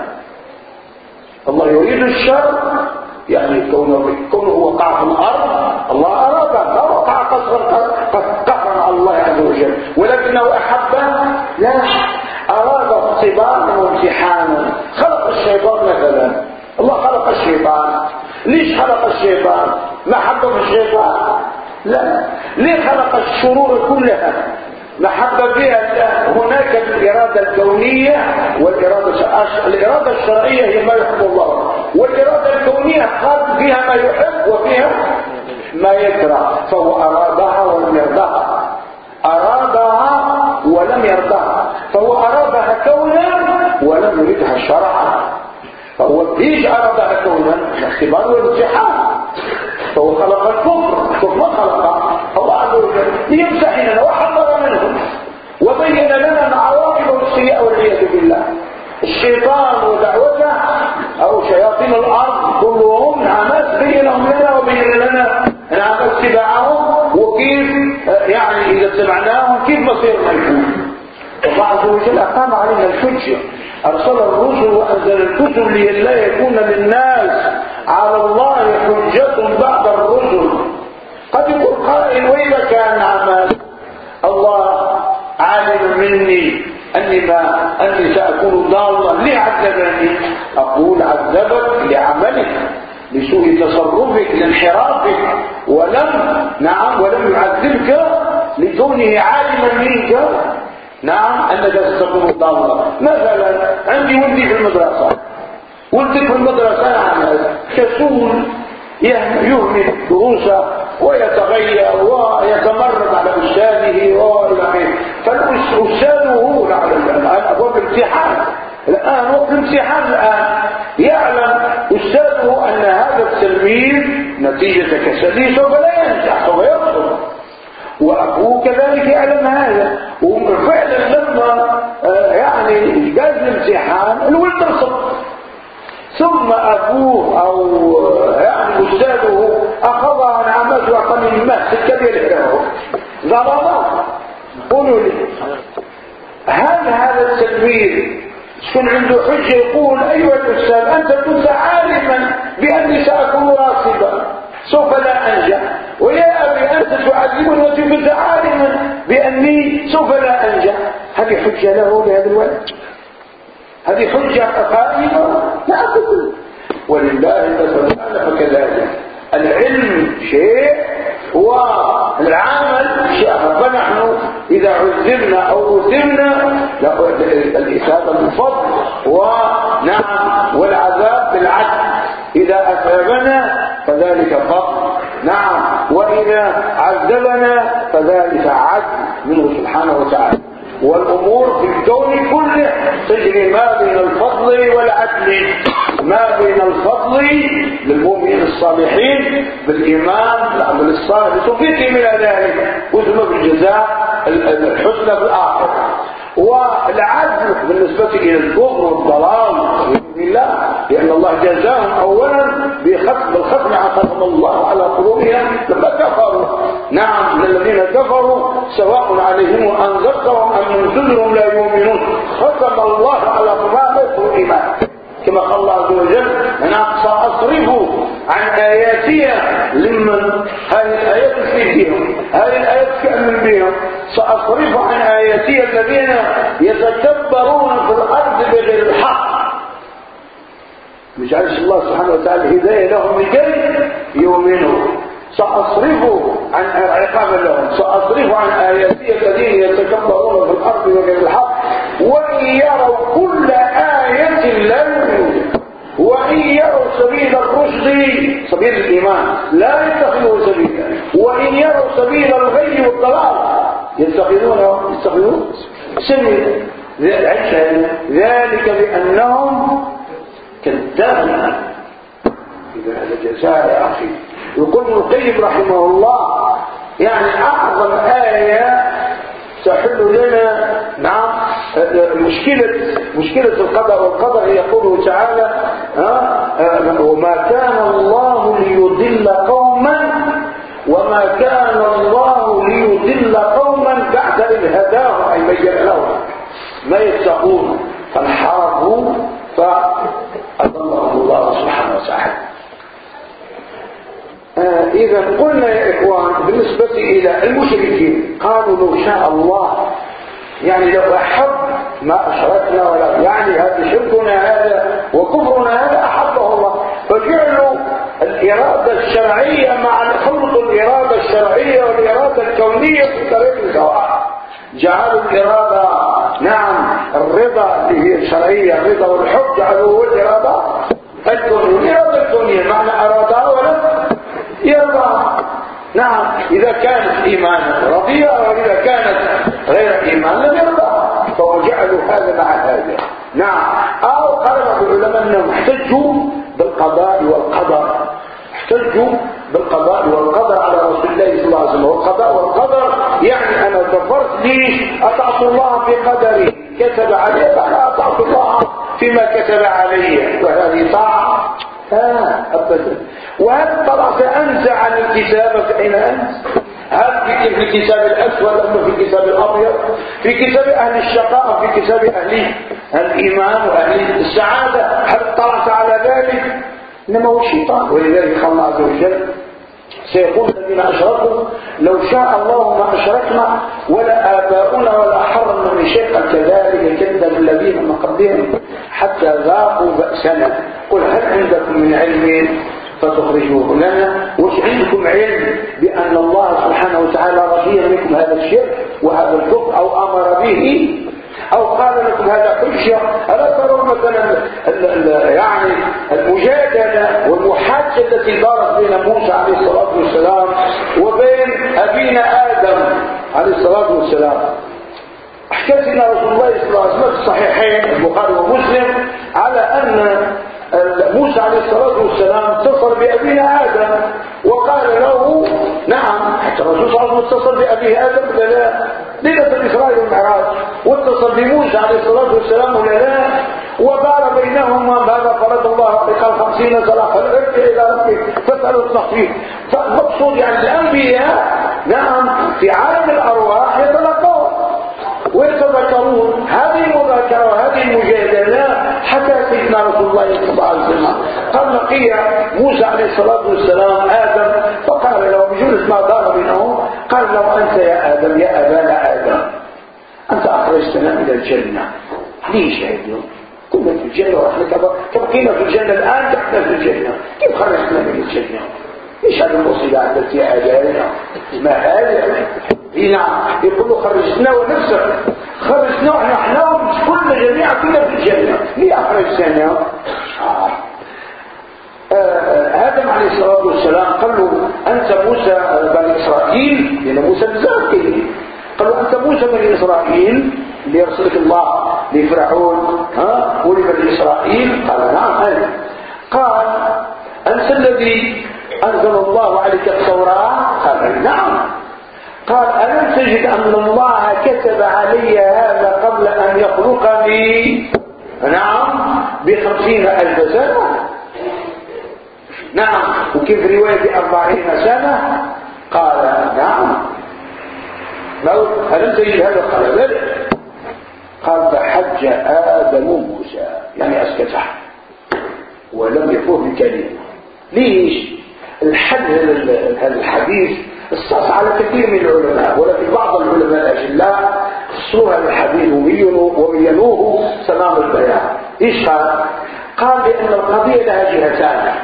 الله يريد الشر يعني كونه كونه وقع في الأرض الله اراد لا وقع قصرا على الله عز وجل. ولكنه احبه لا. أراد اختبارا وامتحانا. خلق الشيطان مثلا. الله خلق الشيطان. ليش خلق الشيطان؟ ما حبه الشيطان؟ لا. ليه خلق الشرور كلها؟ محبة بها هناك الإرادة الكونية والإرادة الإرادة الشرعية هي ما يحب الله. والإرادة الكونية قد فيها ما يحب وفيها ما يكره فهو أرادها ولم يرضاها. أرادها ولم يرضاها. فهو أرادها كونا ولم يريدها شرعا. فهو ليش أرادها كونا الاختبار والامتحان فهو خلق الكفر ما خلقه. الله عز وجل ليمتحننا وبين لنا عواقبه السيئة والعياذ بالله. الشيطان ودعوته أو شياطين الأرض كلهم نعمات بينهم لنا وبين لنا. نعم اتباعهم وكيف يعني إذا اتبعناهم كيف مصيرنا يكون الله عز وجل أقام علينا الحجة. أرسل الرسل وأنزل الكتب لئلا يكون للناس على الله حجة بعد الرسل قد يقول قائل واذا كان عمل الله عالم مني أني, ما أني سأكون ضالا ليه عذبني أقول عذبك لعملك لسوء تصرفك لانحرافك. ولم نعم ولم يعذبك لكونه عالما منك. نعم أنك ستكون ضالا. مثلا عندي ولدي في المدرسة. ولدي في المدرسة نعم كسول يهمل دروسه ويتغير ويتمرد على أستاذه وإلى آخره. فالأستاذ الآن الامتحان. الآن وقت الامتحان الآن. يعلم أستاذه أن هذا التلميذ نتيجة كسله سوف لا ينجح سوف يرسل وأبوه كذلك يعلم هذا. وفعلا لما آه، يعني جاز الامتحان الولد رسل ثم أبوه أو يعني أستاذه أخذها نعمته وقال من ما الكبير له ضربه قولوا لي. هل هذا التدبير. يكون عنده حجة يقول أيها الأستاذ أنت كنت عالما بأني سأكون راصبا سوف لا أنجح. ويا أبي أنت تعلمني وكنت عالما بأني سوف لا أنجح. هذه حجة له لهذا الولد. هذه حجة قائمة لا أقول. ولله مثل فكذلك. العلم شيء والعمل شيء فنحن إذا عذبنا أو أثمنا الإثابة بالفضل ونعم والعذاب بالعدل إذا أثابنا فذلك فضل. نعم. وإذا عذبنا فذلك عدل. منه سبحانه وتعالى. والأمور في الكون كله تجري ما بين الفضل والعدل. ما بين الفضل للمؤمنين الصالحين بالإيمان العمل الصالح. لتوفيقهم إلى ذلك وثم بالجزاء الحسنى في الآخرة. والعدل بالنسبة إلى الكفر والضلال بالله لأن الله جزاهم أولا بختم بالختم ختم الله على قلوبهم لما كفروا. نعم الذين كفروا سواء عليهم أنذرتهم أم تنذرهم لا يؤمنون. ختم الله على قلوبهم الإيمان كما قال الله عز وجل أنا سأصرف عن آياتي لمن هذه الآيات فيهم هذه الآيات كأمن بهم سأصرف عن آياتي الذين يتكبرون في الأرض بغير الحق. مجعلش الله سبحانه وتعالى هداية لهم لكي يؤمنوا سأصرف عن عقابا لهم. سأصرف عن آياتي الذين يتكبرون في الأرض بغير الحق. وإن يروا كل آية لا سبيل الرشد سبيل الإيمان. لا يتخذوه سبيلا. وإن يروا سبيل الغي والضلال يتخذونه يتخذون سبيلا. ذلك بأنهم كذابون. إذا هذا جزاء يا أخي. يقول ابن القيم رحمه الله يعني أعظم آية تحل لنا نعم مشكلة مشكلة القدر. والقدر يقوله تعالى وما كان الله ليضل قوما وما كان الله ليضل قوما بعد إذ هداهم أي بين لهم ما يتقون. فانحرفوا فأضلهم الله سبحانه وتعالى. آه إذا قلنا بالنسبة إلى المشركين قالوا لو شاء الله يعني لو أحب ما أشركنا ولا يعني هذا شركنا هذا وكفرنا هذا أحبه الله. فجعلوا الإرادة الشرعية مع خلط الإرادة الشرعية والإرادة الكونية في طريق سواء جعلوا الإرادة نعم الرضا اللي هي الشرعية الرضا والحب جعلوه الإرادة الكونية. الإرادة الكونية معنى أرادها ولم يرضى. نعم إذا كانت إيمانا رضية وإذا كانت غير إيمان لم يرضى فوجعلوا هذا مع هذا. نعم أو قال العلماء أنهم احتجوا بالقضاء والقدر. احتجوا بالقضاء والقدر على رسول الله صلى الله عليه وسلم. والقضاء والقدر يعني أنا كفرت لي أطعت الله في قدري. كتب علي فأنا أطعت الله فيما كتب علي. وهذه طاعة. ها أبدا. وهل طلعت أنزع عن الكتابة فأين أنت؟ هل في الكتاب الأسود أم في الكتاب الأبيض؟ في كتاب أهل الشقاء في كتاب أهل الإيمان وأهل السعادة؟ هل طلعت على ذلك؟ إنما هو الشيطان ولذلك الله عز وجل سيقول الذين أشركوا لو شاء الله ما أشركنا ولا آباؤنا ولا حرمنا من شيء كذلك كذب الذين من قبلهم حتى ذاقوا بأسنا. قل هل عندكم من علم؟ فتخرجوه لنا. وش عندكم علم بأن الله سبحانه وتعالى رضي منكم هذا الشرك وهذا الكفر أو أمر به؟ أو قال لكم هذا حجة ألا ترون مثلا يعني المجادلة والمحاجة التي دارت بين موسى عليه الصلاة والسلام وبين أبينا آدم عليه الصلاة والسلام. لنا رسول الله صلى الله عليه وسلم في الصحيحين البخاري ومسلم على أن موسى عليه الصلاة والسلام اتصل بأبينا آدم وقال له نعم حتى الرسول صلى الله عليه وسلم اتصل بأبيه آدم ولا لا ليلة الإسراء والمعراج واتصل بموسى عليه الصلاة والسلام ولا لا. وقال بينهما هذا فرض الله قال خمسين صلاة فالعرج إلى ربك فاسألوا التخفيف. فالمقصود يعني الأنبياء نعم في عالم الأرواح يتلقون ويتذكرون هذه المذاكرة وهذه المجادلة حتى سيدنا رسول الله صلى الله عليه وسلم. قال لقي موسى عليه الصلاة والسلام آدم فقال له بجلس ما دار بينهم قال له أنت يا آدم يا أبانا آدم. أنت أخرجتنا إلى الجنة. ليش ابنه كنا في الجنة ونحن تبقينا في الجنة الآن؟ تحنا في الجنة. كيف خرجتنا من الجنة؟ إيش هذه المصيبة التي أجالنا ما هذا نعم يقولوا خرجتنا ونفسك خرجنا نحن كل جميع كنا في الجنة. ليه أخرجتنا؟ آه. آه. آدم عليه الصلاة والسلام قال له أنت موسى بني إسرائيل؟ لأن موسى بزاف قالوا أنت موسى بني إسرائيل؟ ليرسلك الله لفرعون ها؟ ولبني إسرائيل؟ قال نعم قال أنت الذي أنزل الله عليك التوراة؟ قال نعم. قال ألم تجد أن الله كتب علي هذا قبل أن يخلقني؟ نعم بخمسين ألف سنة. نعم. وكيف رواية أربعين سنة؟ قال نعم. ألم تجد هذا قال بلى قال فحج آدم موسى. يعني أسكته. ولم يفوه بكلمة. ليش؟ الحد هذا الحديث الصص على كثير من العلماء ولكن بعض العلماء الأجلاء خصوها الحديث وبينوه تمام البيان. إيش قال؟ قال بأن القضية لها جهتان.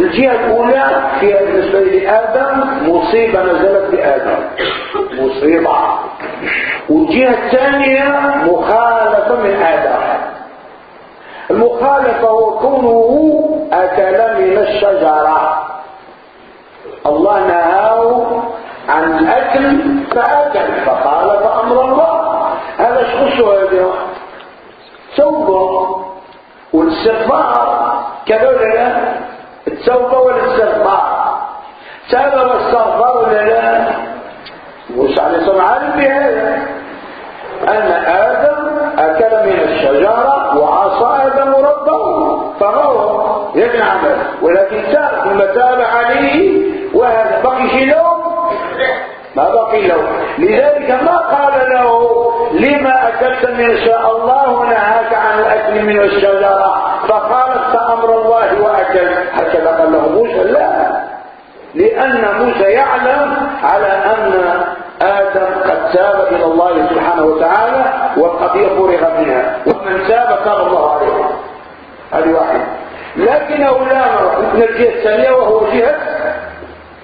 الجهة الأولى فيها بالنسبة لآدم مصيبة نزلت بآدم مصيبة. والجهة الثانية مخالفة من آدم. المخالفة هو كونه أكل من الشجرة. الله نهاه عن الأكل فأكل فخالف أمر الله. هذا شخصه هذا توبة والاستغفار لا التوبة والاستغفار. تاب واستغفر ولا لا موسى عليه السلام عارف بهذا أن آدم أكل من الشجرة وعصى آدم ربه فغوى يبنى عمل ولكن تاب ثم تاب عليه وهذا بقي شيء له ما بقي له لذلك ما قال له لما أكلت من شاء الله نهاك عن الأكل من الشجرة. فخالفت أمر الله وأكل هكذا قال له موسى. لا. لأن موسى يعلم على أن آدم قد تاب إلى الله سبحانه وتعالى والقضية فرغ منها ومن تاب تاب الله عليه. هذه واحدة. لكنه لا من الجهة الثانية وهو جهة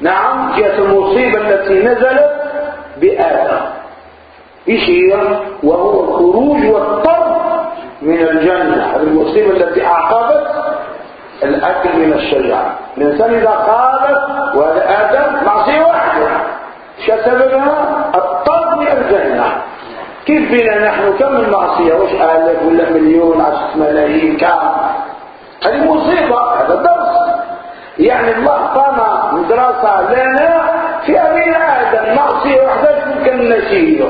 نعم جهة المصيبة التي نزلت بآدم. إيش هي؟ وهو الخروج والطرد من الجنة المصيبة التي أعقبت الأكل من الشجرة. الإنسان إذا قالت وهذا آدم معصية واحدة سببها الطرد من الجنة. كيف بنا نحن؟ كم من معصية؟ وش آلاف ولا مليون عشرة ملايين كم؟ هذه مصيبة هذا درس. يعني الله قام دراسة لنا في أبينا آدم معصية واحدة كان نسيه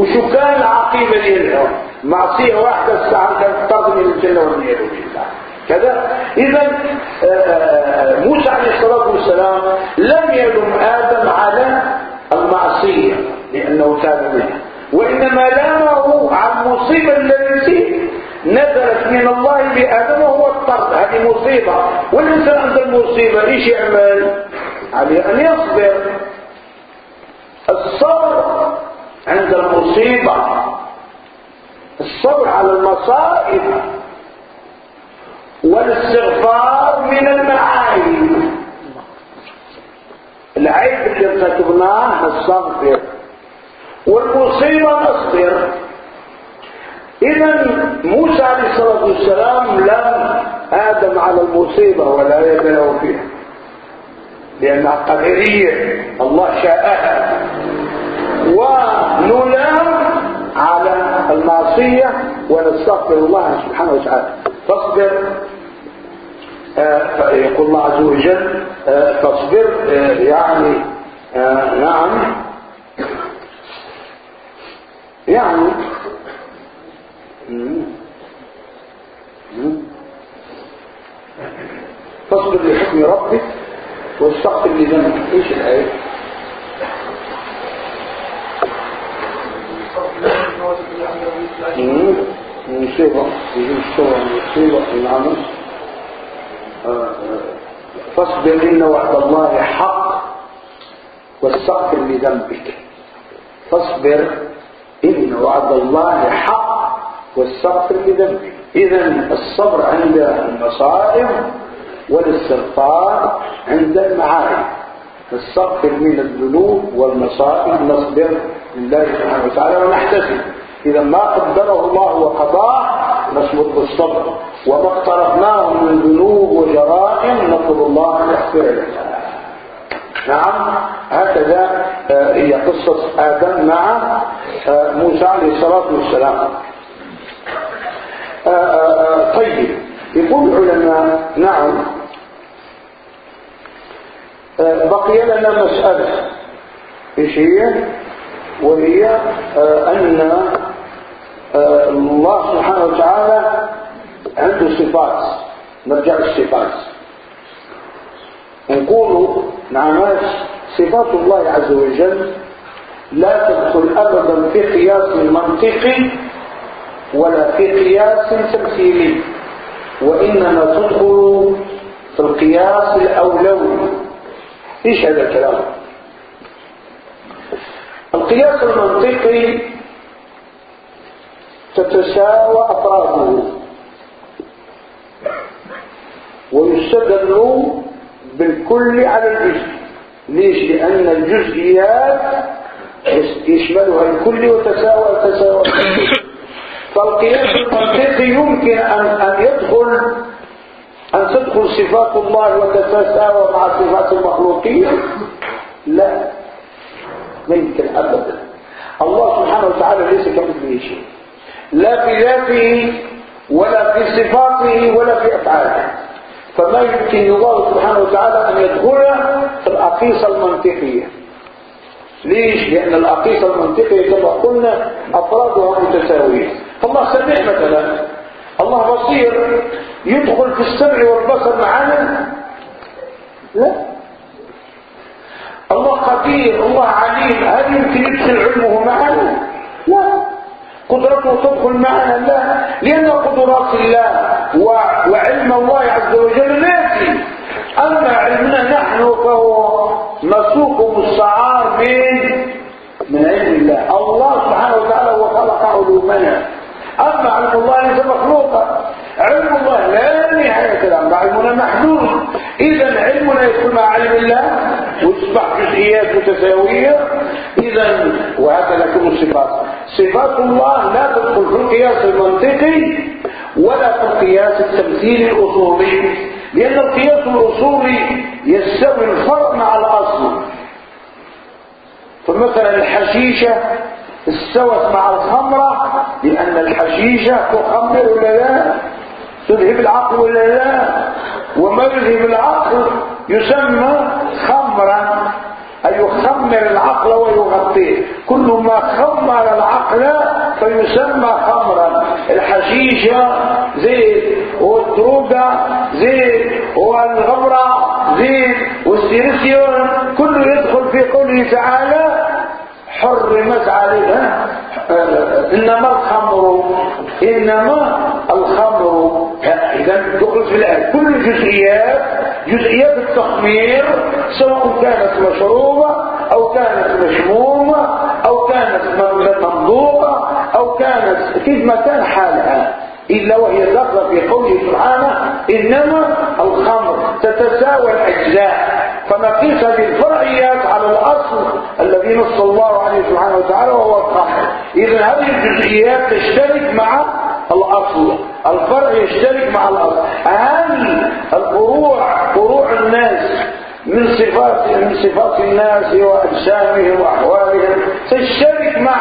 وشو كان العقيبة لهم معصية واحدة الساعة كانت من الجنة والعياذ بالله كذا. إذا آه، آه، موسى عليه الصلاة والسلام لم يلم آدم على المعصية لأنه تاب منها. وإنما لامه على المصيبة التي نزلت من الله بآدم وهو الطرد. هذه مصيبة. والإنسان عند المصيبة إيش يعمل؟ عليه أن يصبر. الصبر عند المصيبة. الصبر على المصائب والاستغفار من المعايب العيب اللي ارتكبناه نستغفر والمصيبة نصبر. إذا موسى عليه الصلاة والسلام لم آدم على المصيبة ولا يد له فيها. لأنها قدرية. الله شاءها. ونلام على المعصية ونستغفر الله سبحانه وتعالى. فاصبر آه يقول الله عز وجل آه فاصبر آه يعني آه نعم. يعني فاصبر لحكم ربك واستغفر لذنبك. إيش الآية؟ مصيبة يجب الشرع مصيبة العمل فاصبر إن وعد الله حق واستغفر لذنبك فاصبر إن وعد الله حق واستغفر لذنبك إذا الصبر عند المصائب والاستغفار عند المعارف نستغفر من الذنوب والمصائب نصبر لله سبحانه وتعالى ونحتسب. إذا ما قدره الله وقضاه نصبر بالصبر وما اقترفناه من ذنوب وجرائم نطلب الله ان يغفر لنا نعم هكذا آه، هي قصة آدم مع آه، موسى عليه الصلاة والسلام. آه، طيب يقول العلماء نعم. بقي لنا مسألة. إيش هي؟ وهي آه، أن آه، الله سبحانه وتعالى عنده صفات نرجع للصفات نقول نعماش صفات الله عز وجل لا تدخل ابدا في قياس منطقي ولا في قياس تمثيلي وإنما تدخل في القياس الأولوي. إيش هذا الكلام؟ القياس المنطقي تتساوى أفراده. ويستدل بالكل على الجزء. ليش؟ لأن الجزئيات يشملها الكل وتساوى تساوى. فالقياس المنطقي يمكن أن, أن يدخل أن تدخل صفات الله وتتساوى مع صفات المخلوقين. لا. يمكن أبدا الله سبحانه وتعالى ليس كمثله شيء. لا في ذاته ولا في صفاته ولا في أفعاله. فما يمكن الله سبحانه وتعالى أن يدخل في الأقيسة المنطقية. ليش؟ لأن الأقيسة المنطقية كما قلنا أفرادها متساوية. فالله سمع مثلا. الله بصير يدخل في السمع والبصر معنا لا. الله قدير الله عليم. هل يمكن يدخل علمه معنا لا. قدرته تدخل معنا لا. لأن قدرات الله وعلم الله عز وجل ناتي أما علمنا نحن فهو مسوق مستعار من من علم الله. الله سبحانه وتعالى هو خلق علومنا أما علم الله ليس مخلوقا. علم الله لا نهاية له علمنا محدود. إذا علمنا يدخل مع علم الله. ويصبح جزئيات متساوية إذا وهكذا كل الصفات. صفات الله لا تدخل في القياس المنطقي ولا في القياس التمثيلي الأصولي. لأن القياس الأصولي يستوي الفرق مع الأصل. فمثلا الحشيشة استوت مع الخمرة لأن الحشيشة تخمر ولا لا؟ تذهب العقل ولا لا؟ وما يذهب العقل يسمى خمرا أي يخمر العقل ويغطيه. كل ما خمر العقل فيسمى خمرا. الحشيشة زيت والدروجة زيت والغمرة زيت والسيرسيون كله يدخل في قوله تعالى حرمت عليها. إنما الخمر إنما الخمر إذا دخلت في الآية. كل الجزئيات جزئيات التخمير سواء كانت مشروبة أو كانت مشمومة أو كانت ممضوغة أو كانت كيف ما كان حالها. إلا وهي داخلة في قوله سبحانه إنما الخمر تتساوى الأجزاء. فنقيس هذه الفرعيات على الأصل الذي نص الله عليه سبحانه وتعالى وهو الخمر إذا هذه الجزئيات تشترك مع الأصل. الفرع يشترك مع الأصل. هل الفروع فروع الناس من صفات من صفات الناس وأجسامهم وأحوالهم تشترك مع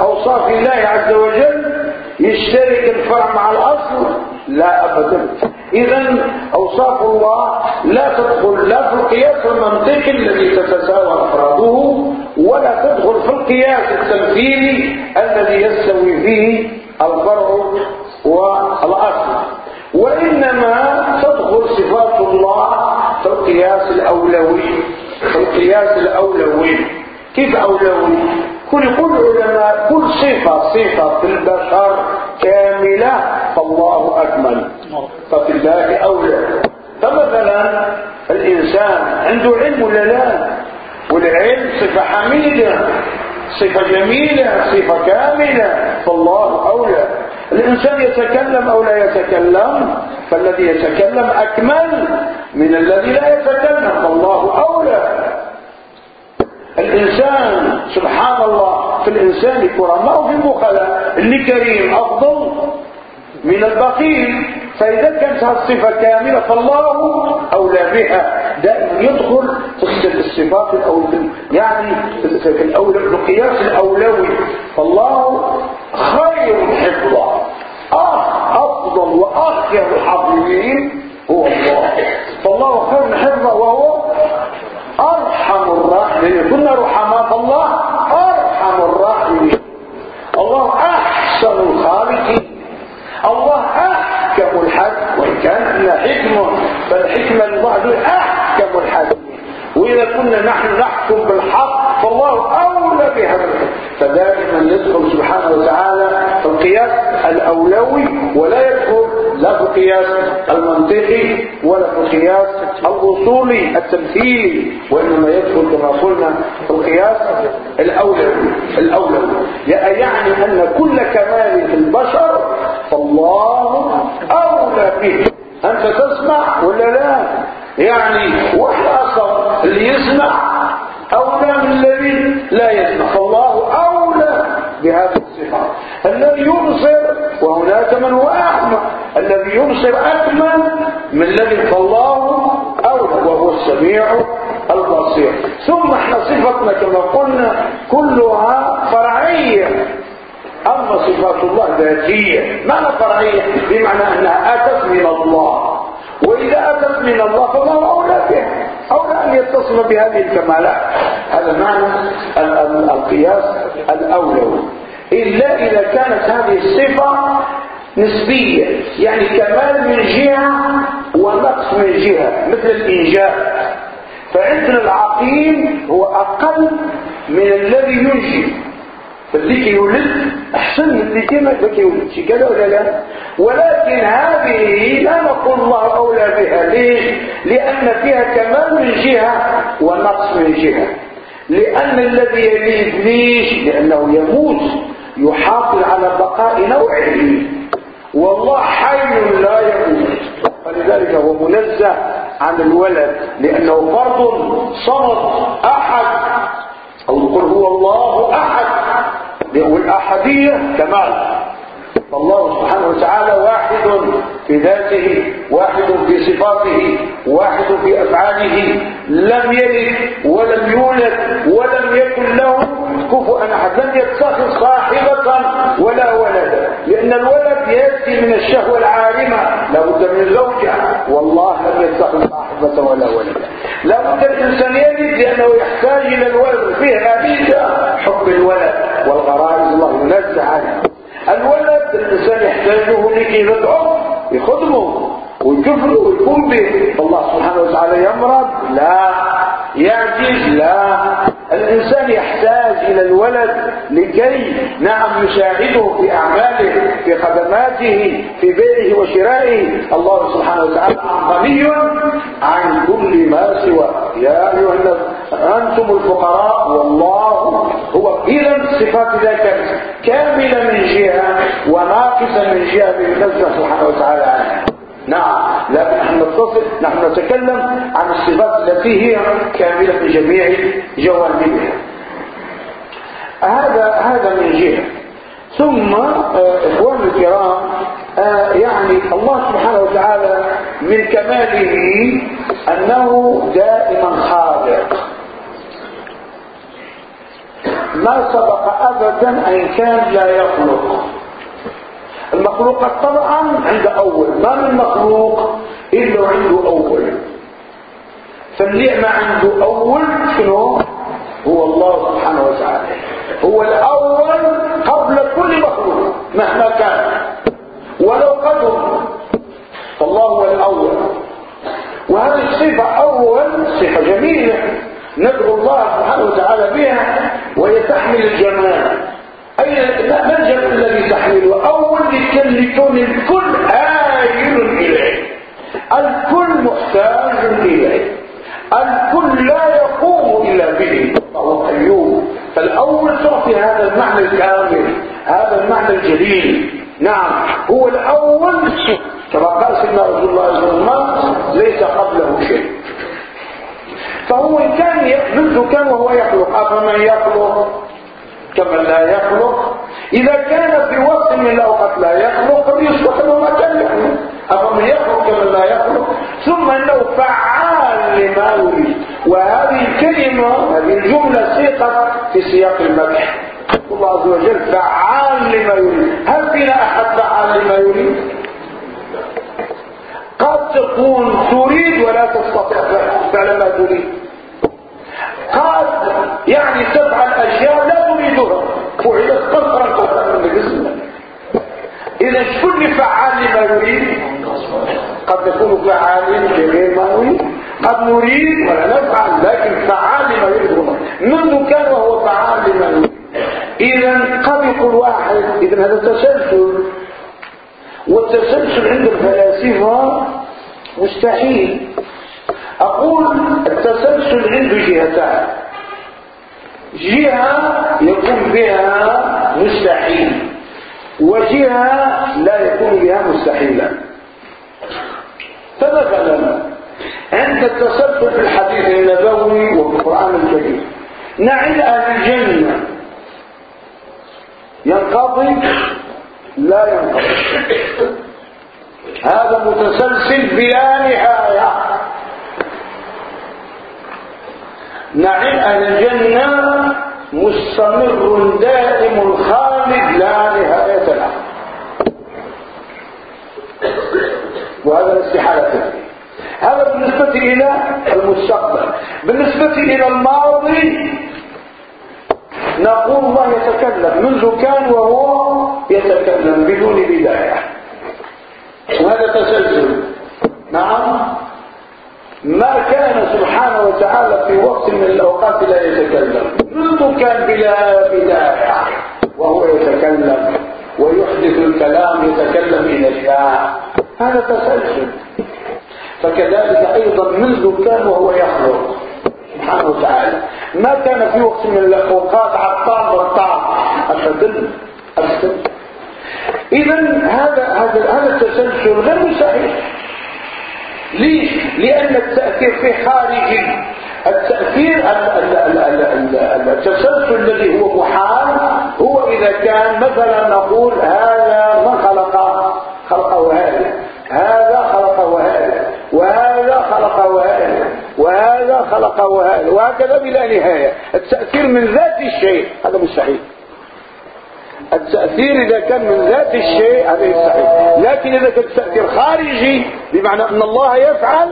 أوصاف الله عز وجل. يشترك الفرع مع الأصل. لا أبدا. إذا أوصاف الله لا تدخل لا في القياس المنطقي الذي تتساوى أفراده ولا تدخل في القياس التمثيلي الذي يستوي فيه الفرع والأصل. وإنما تدخل صفات الله في القياس الأولوي في القياس الأولوي. كيف أولوي؟ كل كل علماء كل صفة صفة في البشر كاملة فالله أكمل. ففي الله أولى. فمثلا الإنسان عنده علم ولا لا؟ والعلم صفة حميدة صفة جميلة صفة كاملة فالله أولى. الإنسان يتكلم أو لا يتكلم؟ فالذي يتكلم أكمل من الذي لا يتكلم فالله أولى. الإنسان سبحان الله في الإنسان كرماء وفي البخلاء اللي كريم أفضل من البخيل فإذا كانت الصفة كاملة فالله أولى بها. دائما يدخل في الصفات الأولى يعني في الأولى القياس الأولوي. فالله خير حفظا آه أفضل وأخير الحافظين هو الله. فالله خير حفظا وهو الراحمين كنا رحماء الله أرحم الراحمين. الله أحسن الخالقين. الله أحكم الحد. وإن كان لنا حكمة فالحكمه لبعض أحكم الحد. وإذا كنا نحن نحكم بالحق فالله أولى بهذا فدائما يدخل سبحانه وتعالى في القياس الأولوي ولا يدخل لا في القياس المنطقي ولا في القياس الوصولي التمثيلي وإنما يدخل كما قلنا في القياس الأولوي الأولوي يعني أن كل كمال في البشر فالله أولى به. أنت تسمع ولا لا؟ يعني واحد أصلا اللي يسمع أولى من الذي لا يسمع فالله أولى بهذه الصفات. الذي يبصر وهناك من هو أحمق الذي يبصر أكمل من الذي فالله أولى وهو السميع البصير. ثم إحنا صفتنا كما قلنا كلها فرعية. أما صفات الله ذاتية. معنى فرعية؟ بمعنى أنها أتت من الله. وإذا أتت من الله فالله أولى بها أولى أن يتصل بهذه الكمالات. هذا معنى القياس الأولوي. إلا إذا كانت هذه الصفة نسبية يعني كمال من جهة ونقص من جهة مثل الإنجاب فعندنا العقيم هو أقل من الذي ينجب فاللي يولد أحسن من اللي كما يولد. شي كذا ولا لا؟ ولكن هذه لا نقول الله أولى بها. ليش؟ لأن فيها كمال من جهة ونقص من جهة. لأن الذي يليد ليش؟ لأنه يموت. يحافظ على بقاء نوعه. والله حي لا يموت. فلذلك هو منزه عن الولد لأنه فرض صمد أحد. أو قل هو الله أحد. والأحدية كمال. فالله سبحانه وتعالى واحد في ذاته واحد في صفاته واحد في أفعاله. لم يلد ولم يولد ولم يكن له كفوا أحد. لم يتخذ صاحبة ولا ولدا لأن الولد يأتي من الشهوة العارمة لابد من زوجة والله لم يتخذ صاحبة ولا ولدا لابد الإنسان يلد لأنه يحتاج إلى الولد. فيه غريزة حب الولد. والغرائز الله ينزع عنه. الولد الإنسان يحتاجه لكي يدعو يخدمه. ويكفره ويكون به. الله سبحانه وتعالى يمرض لا. يعجز لا. الإنسان يحتاج إلى الولد لكي نعم يساعده في أعماله في خدماته في بيعه وشرائه. الله سبحانه وتعالى غني عن كل ما سوى يا أيها الناس أنتم الفقراء والله هو إذا صفات ذاك كاملة من جهة وناقصة من جهة بالنسبة سبحانه وتعالى عنها. نعم. لكن نحن نتصل نحن نتكلم عن الصفات التي هي كاملة في جميع جوانبها. هذا هذا من جهة. ثم آه، إخوان الكرام آه، يعني الله سبحانه وتعالى من كماله أنه دائما خالق. ما سبق أبدا أن كان لا يخلق. المخلوقات طبعا عند أول. ما من مخلوق إلا عنده أول. فالنعمة عنده أول شنو؟ هو الله سبحانه وتعالى. هو الأول قبل كل مخلوق مهما كان. ولو قدر. فالله هو الأول. وهذه الصفة أول صفة جميلة ندعو الله سبحانه وتعالى بها وهي تحمل الجمال. أي ما الجمال الذي تحمله؟ أول لكون الكل آيل إليه. الكل محتاج إليه. الكل لا يقوم إلا به. فهو قيوم فالأول تعطي هذا المعنى الكامل هذا المعنى الجليل. نعم. هو الأول. كما قال سيدنا رسول الله صلى الله عليه وسلم ليس قبله شيء. فهو كان منذ كان وهو يخلق. أفمن يخلق؟ كمن لا يخلق. إذا كان في وقت من الأوقات لا يخلق فليصبح له ما كان يخلق. أفمن يخلق كمن لا يخلق؟ ثم أنه فعال لما يريد. وهذه الكلمة هذه الجملة سيقت في سياق المدح. الله عز وجل فعال لما يريد. هل فينا أحد فعال لما يريد؟ قد تكون تريد ولا تستطيع فعل ما تريد. قد يعني تفعل أشياء لا تريدها. فعلت قصرا قصرا من الجسم إذا كل فعال لما يريد قد يكون فعال لغير ما يريد قد نريد ولا نفعل لكن فعال لما يريد منذ كان وهو فعال لما يريد. إذا قد يقول واحد إذا هذا تسلسل. والتسلسل عند الفلاسفة مستحيل. أقول التسلسل عنده جهتان. جهة يكون بها مستحيل وجهة لا يكون بها مستحيلا. فمثلا عند التسلسل في الحديث النبوي وفي القرآن الكريم نعد أهل الجنة. ينقضي؟ لا ينقضي. هذا متسلسل بلا نهاية. نعيم الجنة مستمر دائم خالد لا نهاية له. وهذا الاستحالة هذا بالنسبة إلى المستقبل. بالنسبة إلى الماضي نقول الله يتكلم منذ كان وهو يتكلم بدون بداية. وهذا تسلسل. نعم. ما كان سبحانه وتعالى في وقت من الأوقات لا يتكلم. منذ كان بلا بداية. وهو يتكلم ويحدث الكلام يتكلم إلى الشاء هذا تسلسل. فكذلك أيضا منذ كان وهو يخلق. سبحانه وتعالى. ما كان في وقت من الأوقات عطار بطار أبدا أبدا إذا هذا هذا هذا التسلسل غير صحيح. ليش لأن التأثير في خارجي التأثير التسلسل الذي هو محال هو إذا كان مثلا نقول هذا من خلق خلقه هذا. هذا خلقه هذا. وهذا خلقه هذا. وهذا خلقه هذا. وهكذا بلا نهاية. التأثير من ذات الشيء. هذا مستحيل التأثير إذا كان من ذات الشيء هذا صحيح. لكن إذا كان التأثير خارجي بمعنى أن الله يفعل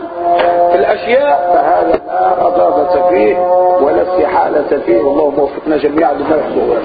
الأشياء فهذا لا رضابة فيه ولا استحالة فيه. والله موفقنا جميعا لما يحبه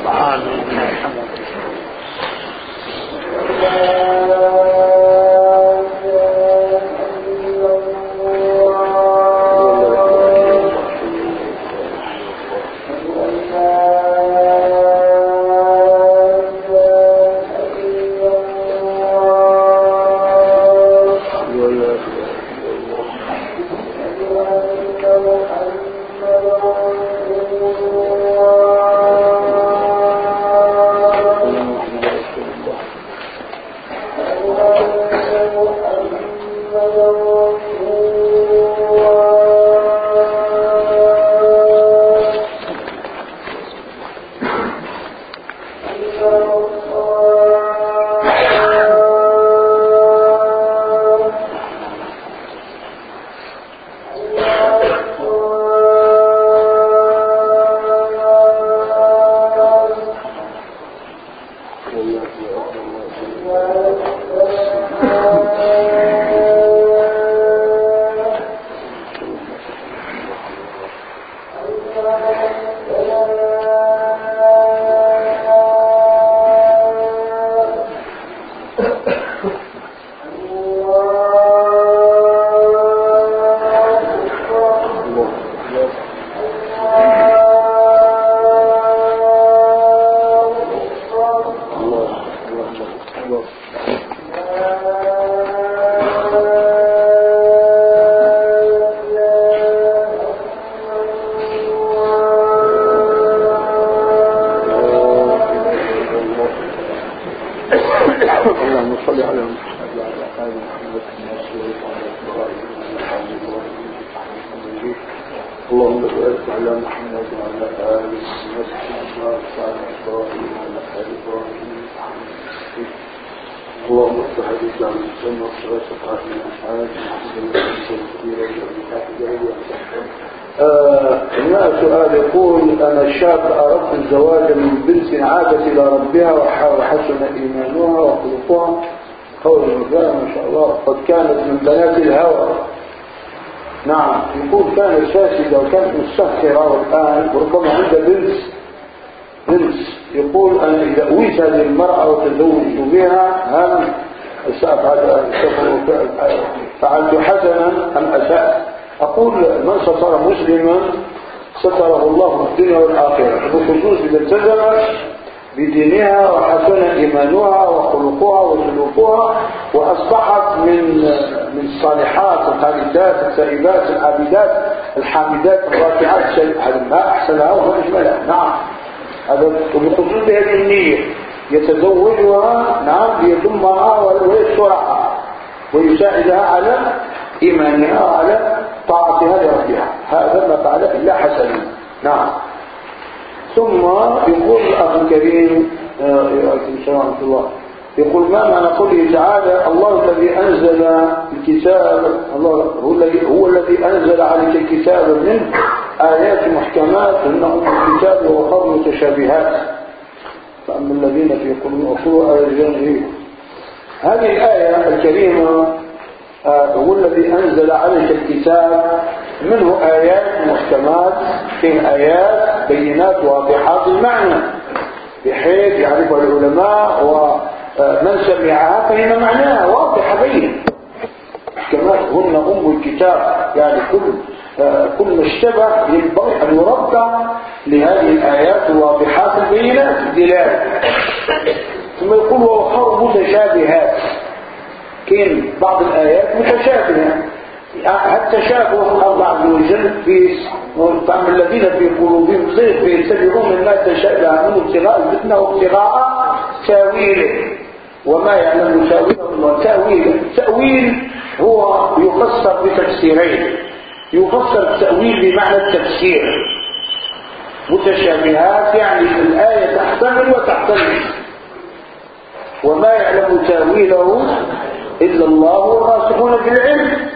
هنا سؤال يقول أنا الشاب أردت الزواج من بنت عادت إلى ربها وحسن إيمانها وخلقها. قول الله ما شاء الله قد كانت من بنات الهوى. نعم يقول كانت فاسدة وكانت مستهترة والآن وربما عندها بنت بنت. يقول أن إذا أويت هذه المرأة وتزوجت بها هل أساء هذا فعلت حسنا أم أساء؟ أقول من ستر مسلما ستره الله في الدنيا والآخرة. بخصوص إذا التزمت بدينها وحسن إيمانها وخلقها وسلوكها وأصبحت من من الصالحات الخالدات السائبات العابدات الحامدات الراكعات هذا ما أحسنها وما أجملها. نعم. هذا وبخصوص هذه النية. يتزوجها نعم ليضمها ويسترها ويساعدها على إيمانها وعلى طاعتها لربها. هذا ما فعله إلا حسن. نعم. ثم يقول الأخ الكريم عليكم السلام ورحمة الله. يقول ما معنى قوله تعالى الله الذي أنزل الكتاب الله هو الذي هو الذي أنزل عليك الكتاب منه آيات محكمات إنهم الكتاب وقر متشابهات. فأما الذين في قلوبهم آيات هذه الآية الكريمة آه، هو الذي أنزل عليك الكتاب. منه آيات محكمات فيه آيات بينات واضحات المعنى. بحيث يعرفها العلماء ومن سمعها فهم معناها واضحة بين. محكمات هن أم الكتاب يعني كل كل ما اشتبه ينبغي أن يربى لهذه الآيات الواضحات البينات الدلالة ثم يقول وأخر متشابهات. كاين بعض الآيات متشابهة. التشابه الله عز وجل في طعم الذين في قلوبهم زيغ فيتبعون ما تشابه منه ابتغاء الفتنة وابتغاء تأويله. وما يعلم تأويله تأويل التأويل هو يفسر بتفسيرين. يفسر التأويل بمعنى التفسير. متشابهات يعني الآية تحتمل وتحتمل. وما يعلم تأويله إلا الله والراسخون في العلم.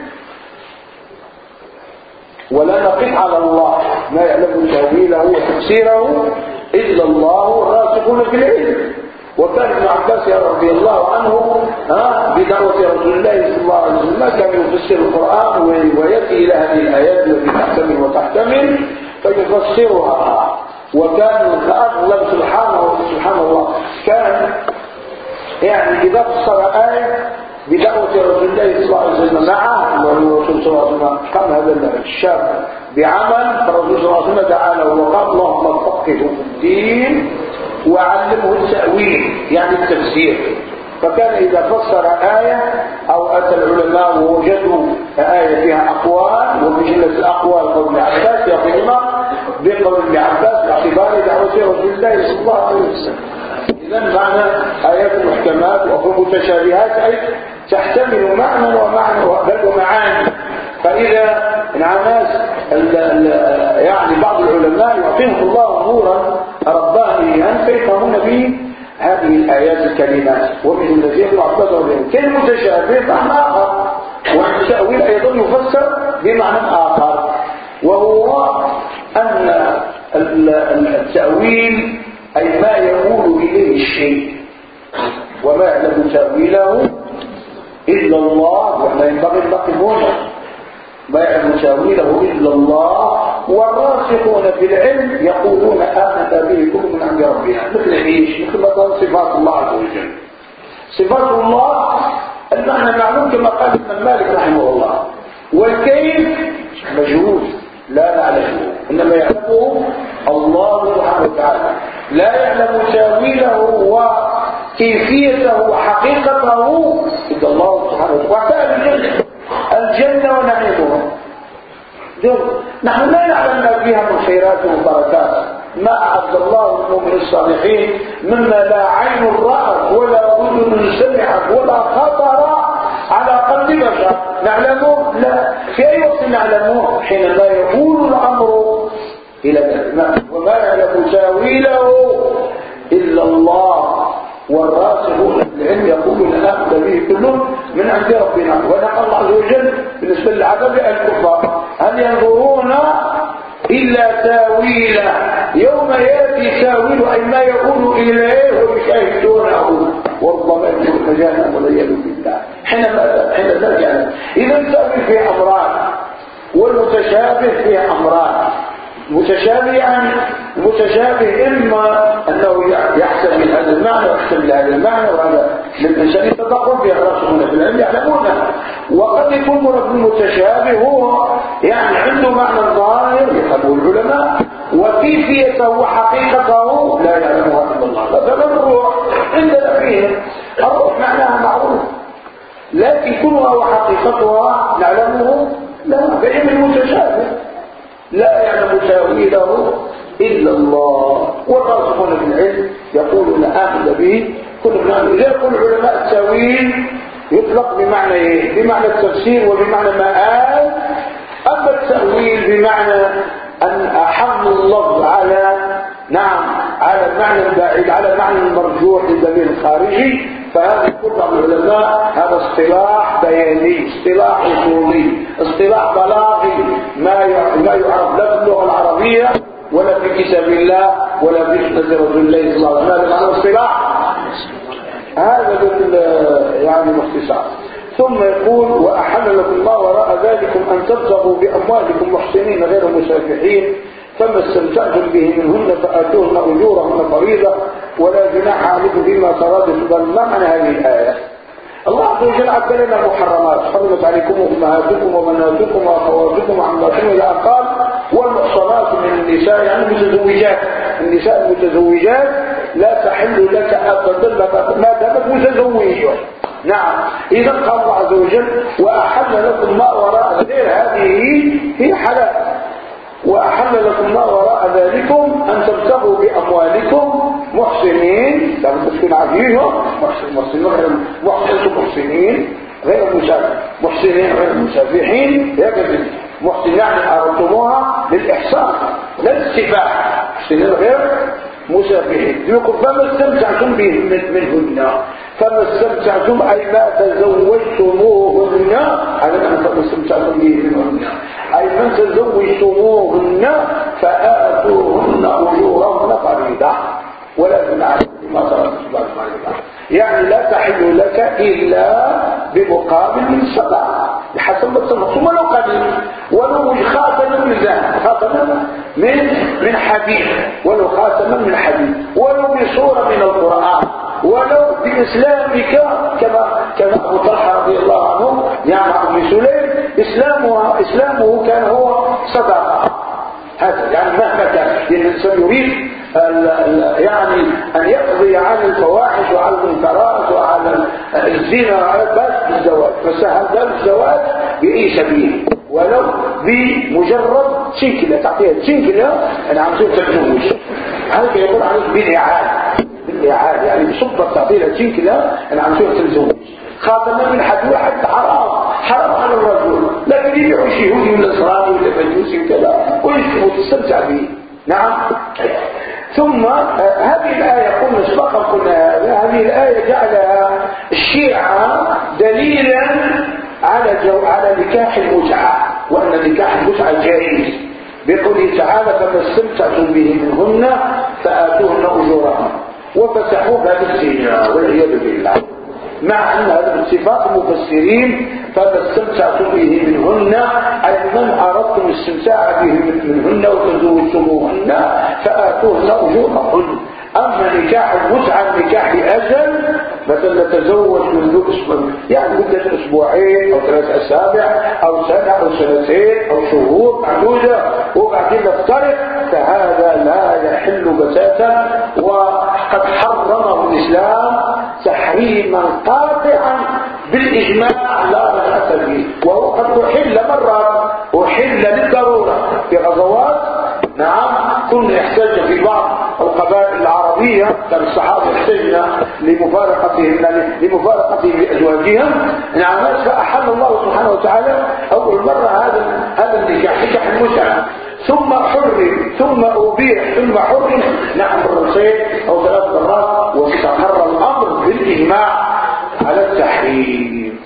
ولا نقف على الله. ما يعلم تأويله وتفسيره إلا الله والراسخون في العلم. وكان ابن عباس رضي الله عنه بدعوة رسول الله صلى الله عليه وسلم كان يفسر القرآن ويأتي إلى هذه الآيات التي تحتمل وتحتمل فيفسرها. وكان أغلب سبحانه سبحان الله كان يعني إذا فسر آية بدعوة رسول الله صلى الله عليه وسلم معه والرسول صلى الله عليه وسلم قام هذا الشاب بعمل فالرسول صلى الله عليه وسلم دعا له وقال اللهم فقهه في الدين وعلمه التأويل يعني التفسير. فكان إذا فسر آية أو أتى العلماء ووجدوا آية فيها أقوال وبجلة الأقوال قول ابن عباس يقولون بقول ابن عباس باعتبار دعوة رسول الله صلى الله عليه وسلم. إذا معنى آيات المحكمات ومتشابهات أي تحتمل معنى ومعنى بل ومعاني. فإذا الناس يعني بعض العلماء يعطيهم الله نورا فيفهمون به هذه الآيات الكريمات ومن الذين يعتبر بهم كل متشابه معنى آخر. والتأويل أيضا يفسر بمعنى آخر. وهو أن التأويل أي ما يقول إليه الشيء. وما يعلم تأويله إلا الله وما ينبغي الباقي ما يعلم تأويله إلا الله والراسخون في العلم يقولون آمن به كل من عند ربنا. مثل إيش؟ مثل صفات الله عز وجل. صفات الله المعنى معلوم كما قال ابن مالك رحمه الله. والكيف؟ مجهول. لا نعلمه إنما يعلمه الله سبحانه وتعالى. لا يعلم تاويله وكيفيته وحقيقته إلا الله سبحانه وتعالى. الجنة ونعيمها. نحن لا نعلم ما فيها من خيرات وبركات. ما أعد الله المؤمن الصالحين مما لا عين رأت ولا أذن سمعت ولا خطر على قلب بشر. نعلمه لا. في أي وقت نعلمه حينما يقول الأمر إلى الأسماء وما يعلم تأويله إلا الله. والراسخون في العلم يقولون آخذ به كل من عند ربنا. ونقل الله عز وجل بالنسبة للعذاب الكفار. هل ينظرون إلا تاويله يوم يأتي تاويل أي ما يقول إليه ويشاهدونه. وربما يكون مجانا والعياذ بالله. حينما حين ذلك يعني إذا التأويل فيه أمران والمتشابه فيه أمران متشابها متشابه إما أنه يحسب من هذا المعنى ويحسب لهذا المعنى وهذا للإنسان يتدقق بها الراسخون في العلم يعلمونها وقد يكون مرض المتشابه هو يعني عنده معنى ظاهر يفهمه العلماء وكيفيته وحقيقته لا يعلمها إلا الله. فما الروح عندنا فيه الروح معناها معروف. لكن كلها وحقيقتها نعلمه لا بعلم المتشابه. لا يعلم تأويله إلا الله. والراسخون في العلم يقولون آمن به. كل من يقول علماء التأويل يطلق بمعنى إيه؟ بمعنى التفسير وبمعنى مآل أما التأويل بمعنى أن احمل اللفظ على نعم على المعنى البعيد على المعنى المرجوح للدليل الخارجي فهذا كل العلماء هذا اصطلاح بياني اصطلاح اصولي اصطلاح بلاغي ما ما يعرف لا في اللغة العربية ولا في كتاب الله ولا في سنة رسول الله صلى الله عليه وسلم. هذا اصطلاح هذا يعني باختصار ثم يقول وأحل لكم الله وراء ذلكم أن تبتغوا بأموالكم محسنين غير مسافحين فما استمتعتم به منهن فآتوهن أجورهن فريضة ولا جناح عليكم فيما ترادف ما معنى هذه الآية؟ الله عز وجل عد لنا محرمات حرمت عليكم أمهاتكم وبناتكم وأخواتكم وعماتكم إلى قال والمحصنات من النساء يعني المتزوجات. النساء المتزوجات لا تحل لك ابدا ما دامت متزوجه نعم. إذا قال الله عز وجل وأحل لكم ما وراء غير هذه هي حلال. وأحل لكم ما وراء ذلكم أن تبتغوا بأموالكم. محسنين. لما تكون عزيزة محسن محسنين غير محسن محسنين. غير مسافر محسنين غير مسافحين هكذا محسنين يعني أردتموها للإحسان لا للسفاح. محسنين غير مسافحين يقول فما استمتعتم به. منهن. فما استمتعتم أي ما تزوجتموهن. على ما استمتعتم به منهن. أي من تزوجتموهن فآتوهن أجورهن فريضة. ولا جناح ما ترك يعني لا تحل لك إلا بمقابل صدقة بحسب اتفقتم ولو قليل. ولو خاتما من ذهب. خاتما من من حديد. ولو خاتما من حديد. ولو بصورة من القرآن. ولو بإسلامك كما كما أبو طلحة رضي الله سليم إسلامه, كان هو صدقة هذا. يعني مهما كان الإنسان يريد يعني أن يقضي عن الفواحش وعن المنكرات وعن الزنا بس بالزواج فسهل ده الزواج؟ بأي سبيل ولو بمجرد تشنكلة تعطيها تشنكلة أنا عم تتزوج. هذا يقول عليك بالإعادة بالإعادة يعني بصبة تعطيها تشنكلة أنا عم تتزوج. خاتما من حد واحد حرام. حرام على الرجل. لكن يبيعوا شيء يهودي ولا نصراني ولا مجوسي وكذا وتستمتع به. نعم. ثم آه، هذه الآية قلنا سبقا قلنا هذه الآية جعلها الشيعة دليلا على جو على نكاح المتعة وأن نكاح المتعة جائز. بقوله تعالى فما استمتعتم به منهن فآتوهن أجورهن. وفتحوا باب الزنا والعياذ بالله. مع أن هذا اتفاق المفسرين فما استمتعتم به منهن أي من أردتم الاستمتاع به منهن وتزوجتموهن فآتوهن أجورهن. أما نكاح المتعة نكاح أجل مثلا نتزوج منذ أسبوع يعني مدة أسبوعين أو ثلاث أسابع أو سنة أو سنتين أو شهور معدودة وبعدين نفترق فهذا لا يحل بتاتا وقد حرمه الإسلام تحريما قاطعا بالإجماع لا رجعة فيه وهو قد أحل مرة أحل للضرورة. في غزوات نعم كنا يحتاج في بعض القبائل العربية كان الصحابة يحتاجنا لمفارقتهم لمفارقتهم لأزواجهم. نعم فأحل الله سبحانه وتعالى أول مرة هذا هذا النكاح نكاح المتعة. ثم حرم ثم أبيح ثم حرم. نعم مرتين أو ثلاث مرات واستقر الأمر بالإجماع على التحريم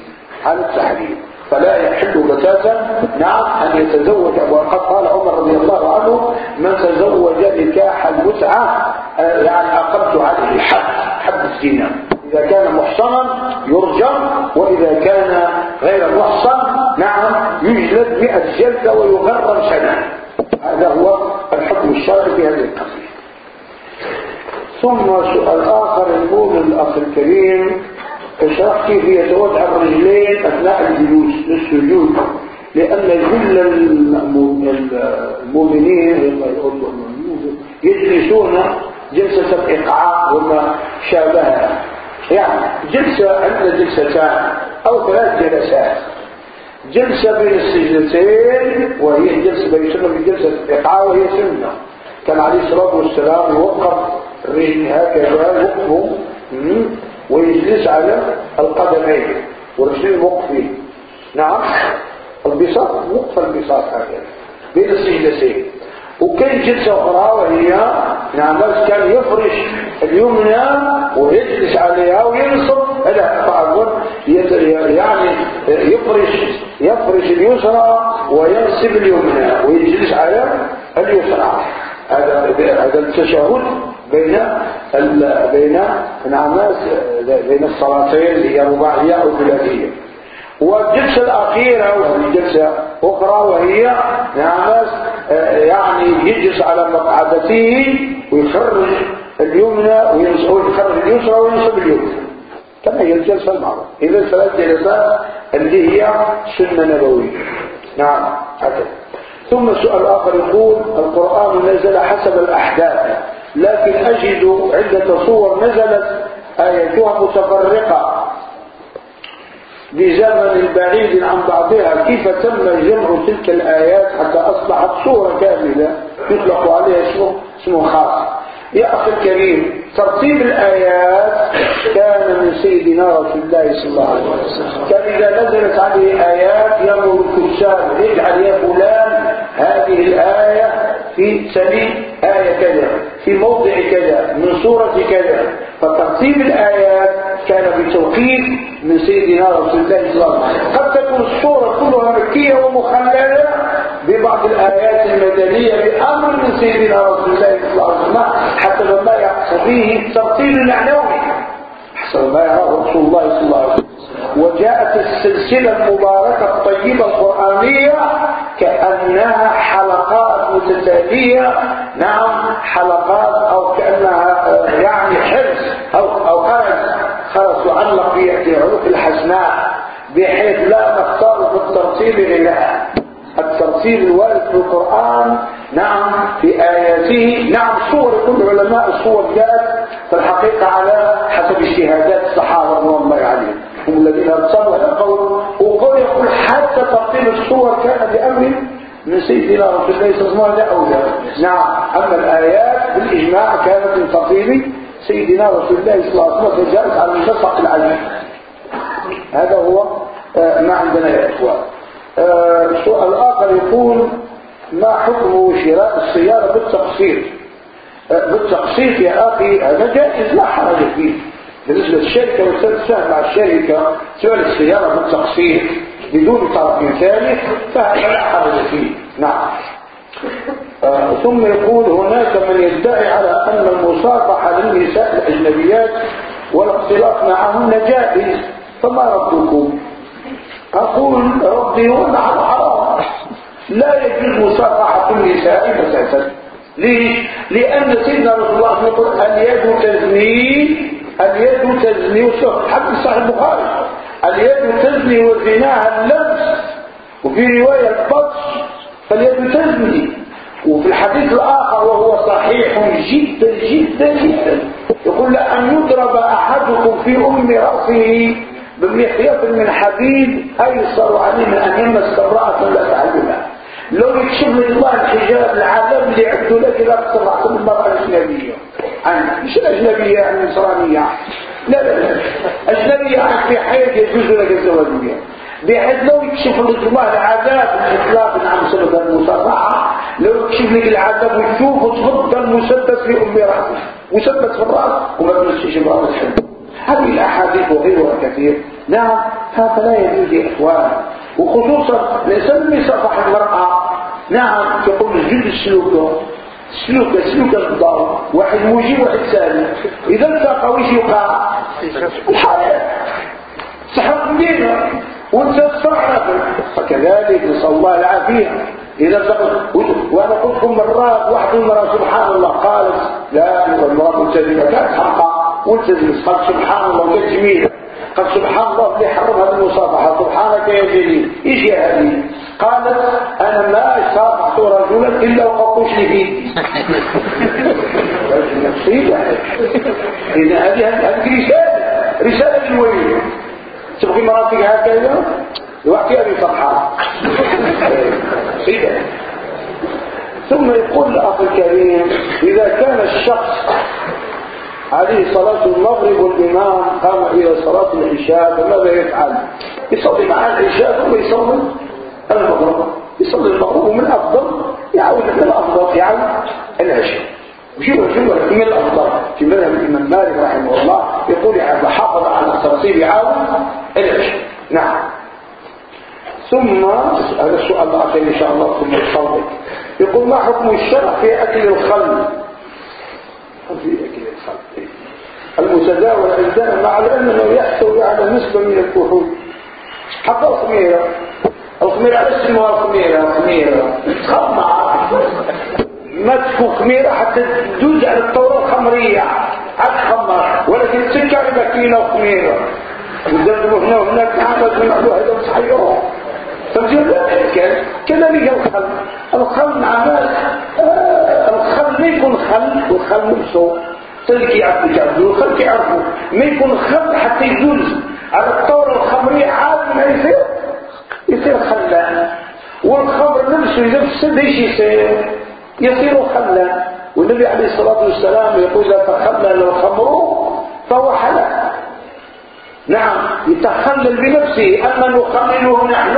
على التحريم. فلا يحل بتاتا نعم أن يتزوج وقد قال عمر رضي الله عنه من تزوج نكاح المتعة آه، يعني أقمت عليه الحد حد الزنا. إذا كان محصنا يرجم وإذا كان غير محصن نعم يجلد مئة جلدة ويغرم سنة. هذا هو الحكم الشرعي في هذه القضية. ثم سؤال آخر يقول الأخ الكريم اشرح كيف يتوضع الرجلين أثناء الجلوس للسجود لأن كل المؤمنين يجلسون جلسة الإقعاء وما شابهها يعني جلسة عندنا جلستان أو ثلاث جلسات. جلسة بين السجدتين وهي جلسة بين جلسة الإقعاء وهي سنة. كان عليه الصلاة والسلام يوقف الرجل هكذا وقفه ويجلس على القدمين والرجلين موقفين. نعم البساط وقف البساط هكذا بين السجدتين وكان جلسة أخرى وهي نعم كان يفرش اليمنى ويجلس عليها وينصب. لا طبعا يعني يفرش يفرش اليسرى وينصب اليمنى ويجلس على اليسرى. هذا هذا التشهد بين بين نعم بين الصلاتين اللي هي رباعيه أو ثلاثيه والجلسة الأخيرة وهي جلسة أخرى وهي نعم يعني يجلس على مقعدته ويخرج اليمنى ويخرج اليسرى وينصب اليمنى. كما هي الجلسة المعروفة إذا ثلاث جلسات اللي هي سنة نبوية. نعم هكذا ثم السؤال الآخر يقول القرآن نزل حسب الأحداث. لكن أجد عدة صور نزلت آياتها متفرقة. بزمن بعيد عن بعضها كيف تم جمع تلك الآيات حتى أصبحت صورة كاملة يطلق عليها اسمه, اسمه خاص؟ يا أخي الكريم ترتيب الآيات كان من سيدنا رسول الله صلى الله عليه وسلم. كان إذا نزلت عليه آيات يمر الكتاب اجعل يا فلان هذه الآية في سبيل آية كذا في موضع كذا من سورة كذا. فترتيب الآيات كان بتوقيت من سيدنا رسول الله صلى الله عليه وسلم. قد تكون السورة كلها مكية ومخللة ببعض الآيات المدنية بأمر من سيدنا رسول الله صلى الله عليه وسلم حسب ما يقتضيه الترتيب المعنوي حسب ما يراه رسول الله صلى الله عليه وسلم. وجاءت السلسلة المباركة الطيبة القرآنية كأنها حلقات متتالية. نعم حلقات أو كأنها يعني حرز أو, أو خرز خرز يعلق في عنق الحسناء بحيث لا نختار في الترتيب غيرها الترتيب الوارد في القرآن نعم في آياته نعم صور كل علماء الصور جاءت في الحقيقة على حسب اجتهادات الصحابة رضوان الله عليهم. هم الذين أرسلوا هذا القول وقول يقول حتى ترتيب الصور كان بأمر من سيدنا رسول الله صلى الله عليه وسلم نعم أما الآيات بالإجماع كانت من ترتيب سيدنا رسول الله صلى الله عليه وسلم فجاءت على المنسق العلمي هذا هو آه، ما عندنا يا إخوان. السؤال الآخر يقول ما حكم شراء السيارة بالتقسيط آه، بالتقسيط يا أخي هذا جائز لا حرج فيه. بالنسبة للشركة والسلسة مع الشركة سؤال السيارة بالتقسيط بدون طرف ثالث فهذا لا حرج فيه. نعم. آه ثم يقول هناك من يدعي على أن المصافحة للنساء الأجنبيات والاختلاط معهن جائز فما ردكم أقول ربي هو حرام لا يجوز مصافحة النساء مساسا ليش؟ لأن سيدنا رسول الله يقول اليد تزني؟ اليد تزني وشوف حتى صحيح البخاري. اليد تزني وزناها اللبس؟ وفي رواية البطش فاليد تزني؟ وفي الحديث الآخر وهو صحيح جدا جدا جدا. يقول لأن يضرب أحدكم في أم رأسه. بمخيط من حديد أيسر عليه من أن يمس امرأة لا تعلمها لو يكشف لك الله الحجاب العالم اللي عبده لك لا تصرح كل المرأة الأجنبية عن مش الأجنبية يعني النصرانية لا لا لا. أجنبية عن في حياة يجوز لك الزواج بها بحيث لو يكشف لك الله العذاب الإطلاق عن سبب المصرحة لو يكشف لك العذاب وتشوف وتفضل المسدس في أم رأسه. مسدس في الرأس وما تمسيش برأس هذه الأحاديث وغيرها كثير. نعم هذا لا يجوز يا إخوان. وخصوصا الإنسان يصفح المرأة. نعم يقول الجلد السلوك. سلوك سلوك الضار واحد موجي واحد ثاني إذا التقى وش يقع الحياة. سحق مدينة وانت تستعرف فكذلك نسأل الله العافية. إذا وأنا قلت مرات واحد المرأة سبحان الله قالت لا المرأة كانت حقا والتزم قال سبحان الله كانت جميلة. قال سبحان الله اللي حرم هذه المصافحة. سبحانك يا جليل. إيش يا هذه؟ قالت أنا ما صافحت رجلا إلا لي فيه مصيبه إذا هذه هذه رسالة. رسالة للولي تبغي مراتك هكذا؟ يوحكي أبي فرحان ثم يقول الأخ الكريم إذا كان الشخص عليه صلاة المغرب والإمام قام إلى صلاة العشاء فماذا يفعل؟ يصلي مع العشاء ثم يصلي المغرب. يصلي المغرب ومن أفضل يعود من الأفضل يعود العشاء. وشو شو من الأفضل؟ في مذهب الإمام مالك رحمه الله يقول يعني حافظ على الترتيب يعود العشاء. نعم. ثم هذا السؤال الأخير إن شاء الله ثم الصوت يقول ما حكم الشرع في أكل الخل المتداول عندنا مع أنه يحتوي على نسبة من الكحول. حتى الخميرة. الخميرة على اسمها الخميرة. الخميرة. تخمع ما تكون خميرة حتى تدوز على الطورة الخمرية. هتخمر ولكن تسكر ماكينة وخميرة وزردوا هنا وهناك عادة من عدوها هذا صحيحهم كذلك كذلك الخل الخل مع الخل ما يكون خل والخل نفسه تلك يعرف يعرفوا الخل كيعرفوا ما يكون خل حتى يدوز على الطور الخمري عاد ما يصير؟ يصير خلان والخمر نفسه إذا فسد إيش يصير؟ يصير خلان والنبي عليه الصلاة والسلام يقول إذا تخلل الخمر فهو حلال. نعم يتخلل بنفسه. أما نخلله نحن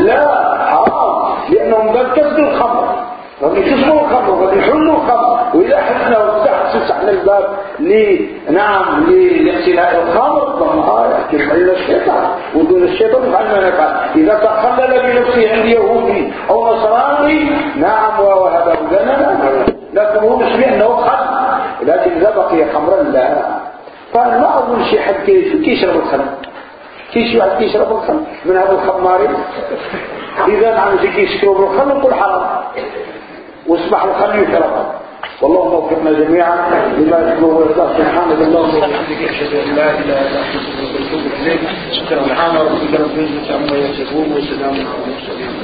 لا حرام. لأنهم قد كسبوا الخمر. قد كسبوا الخمر قد يحلوا الخمر وإذا حسنا واستحسس على الباب لي نعم لاغتناء الخمر فما يحكي على الشيطان. ودون الشيطان يفعل ما نفعل. إذا تخلل بنفسه عند يهودي أو نصراني نعم وهذا لنا لكن هو مش بأنه خمر لكن إذا بقي خمرا لا. فما أظن شيء حد كيف يشرب الخمر. كيش واحد يشرب الخمر من هذا الخمارين إذا عم تجي يشرب الخمر كل حرام. واصبح الخمر يشرب والله موفقنا جميعا لما يحبه ويرضاه اشهد ان لا عما وسلام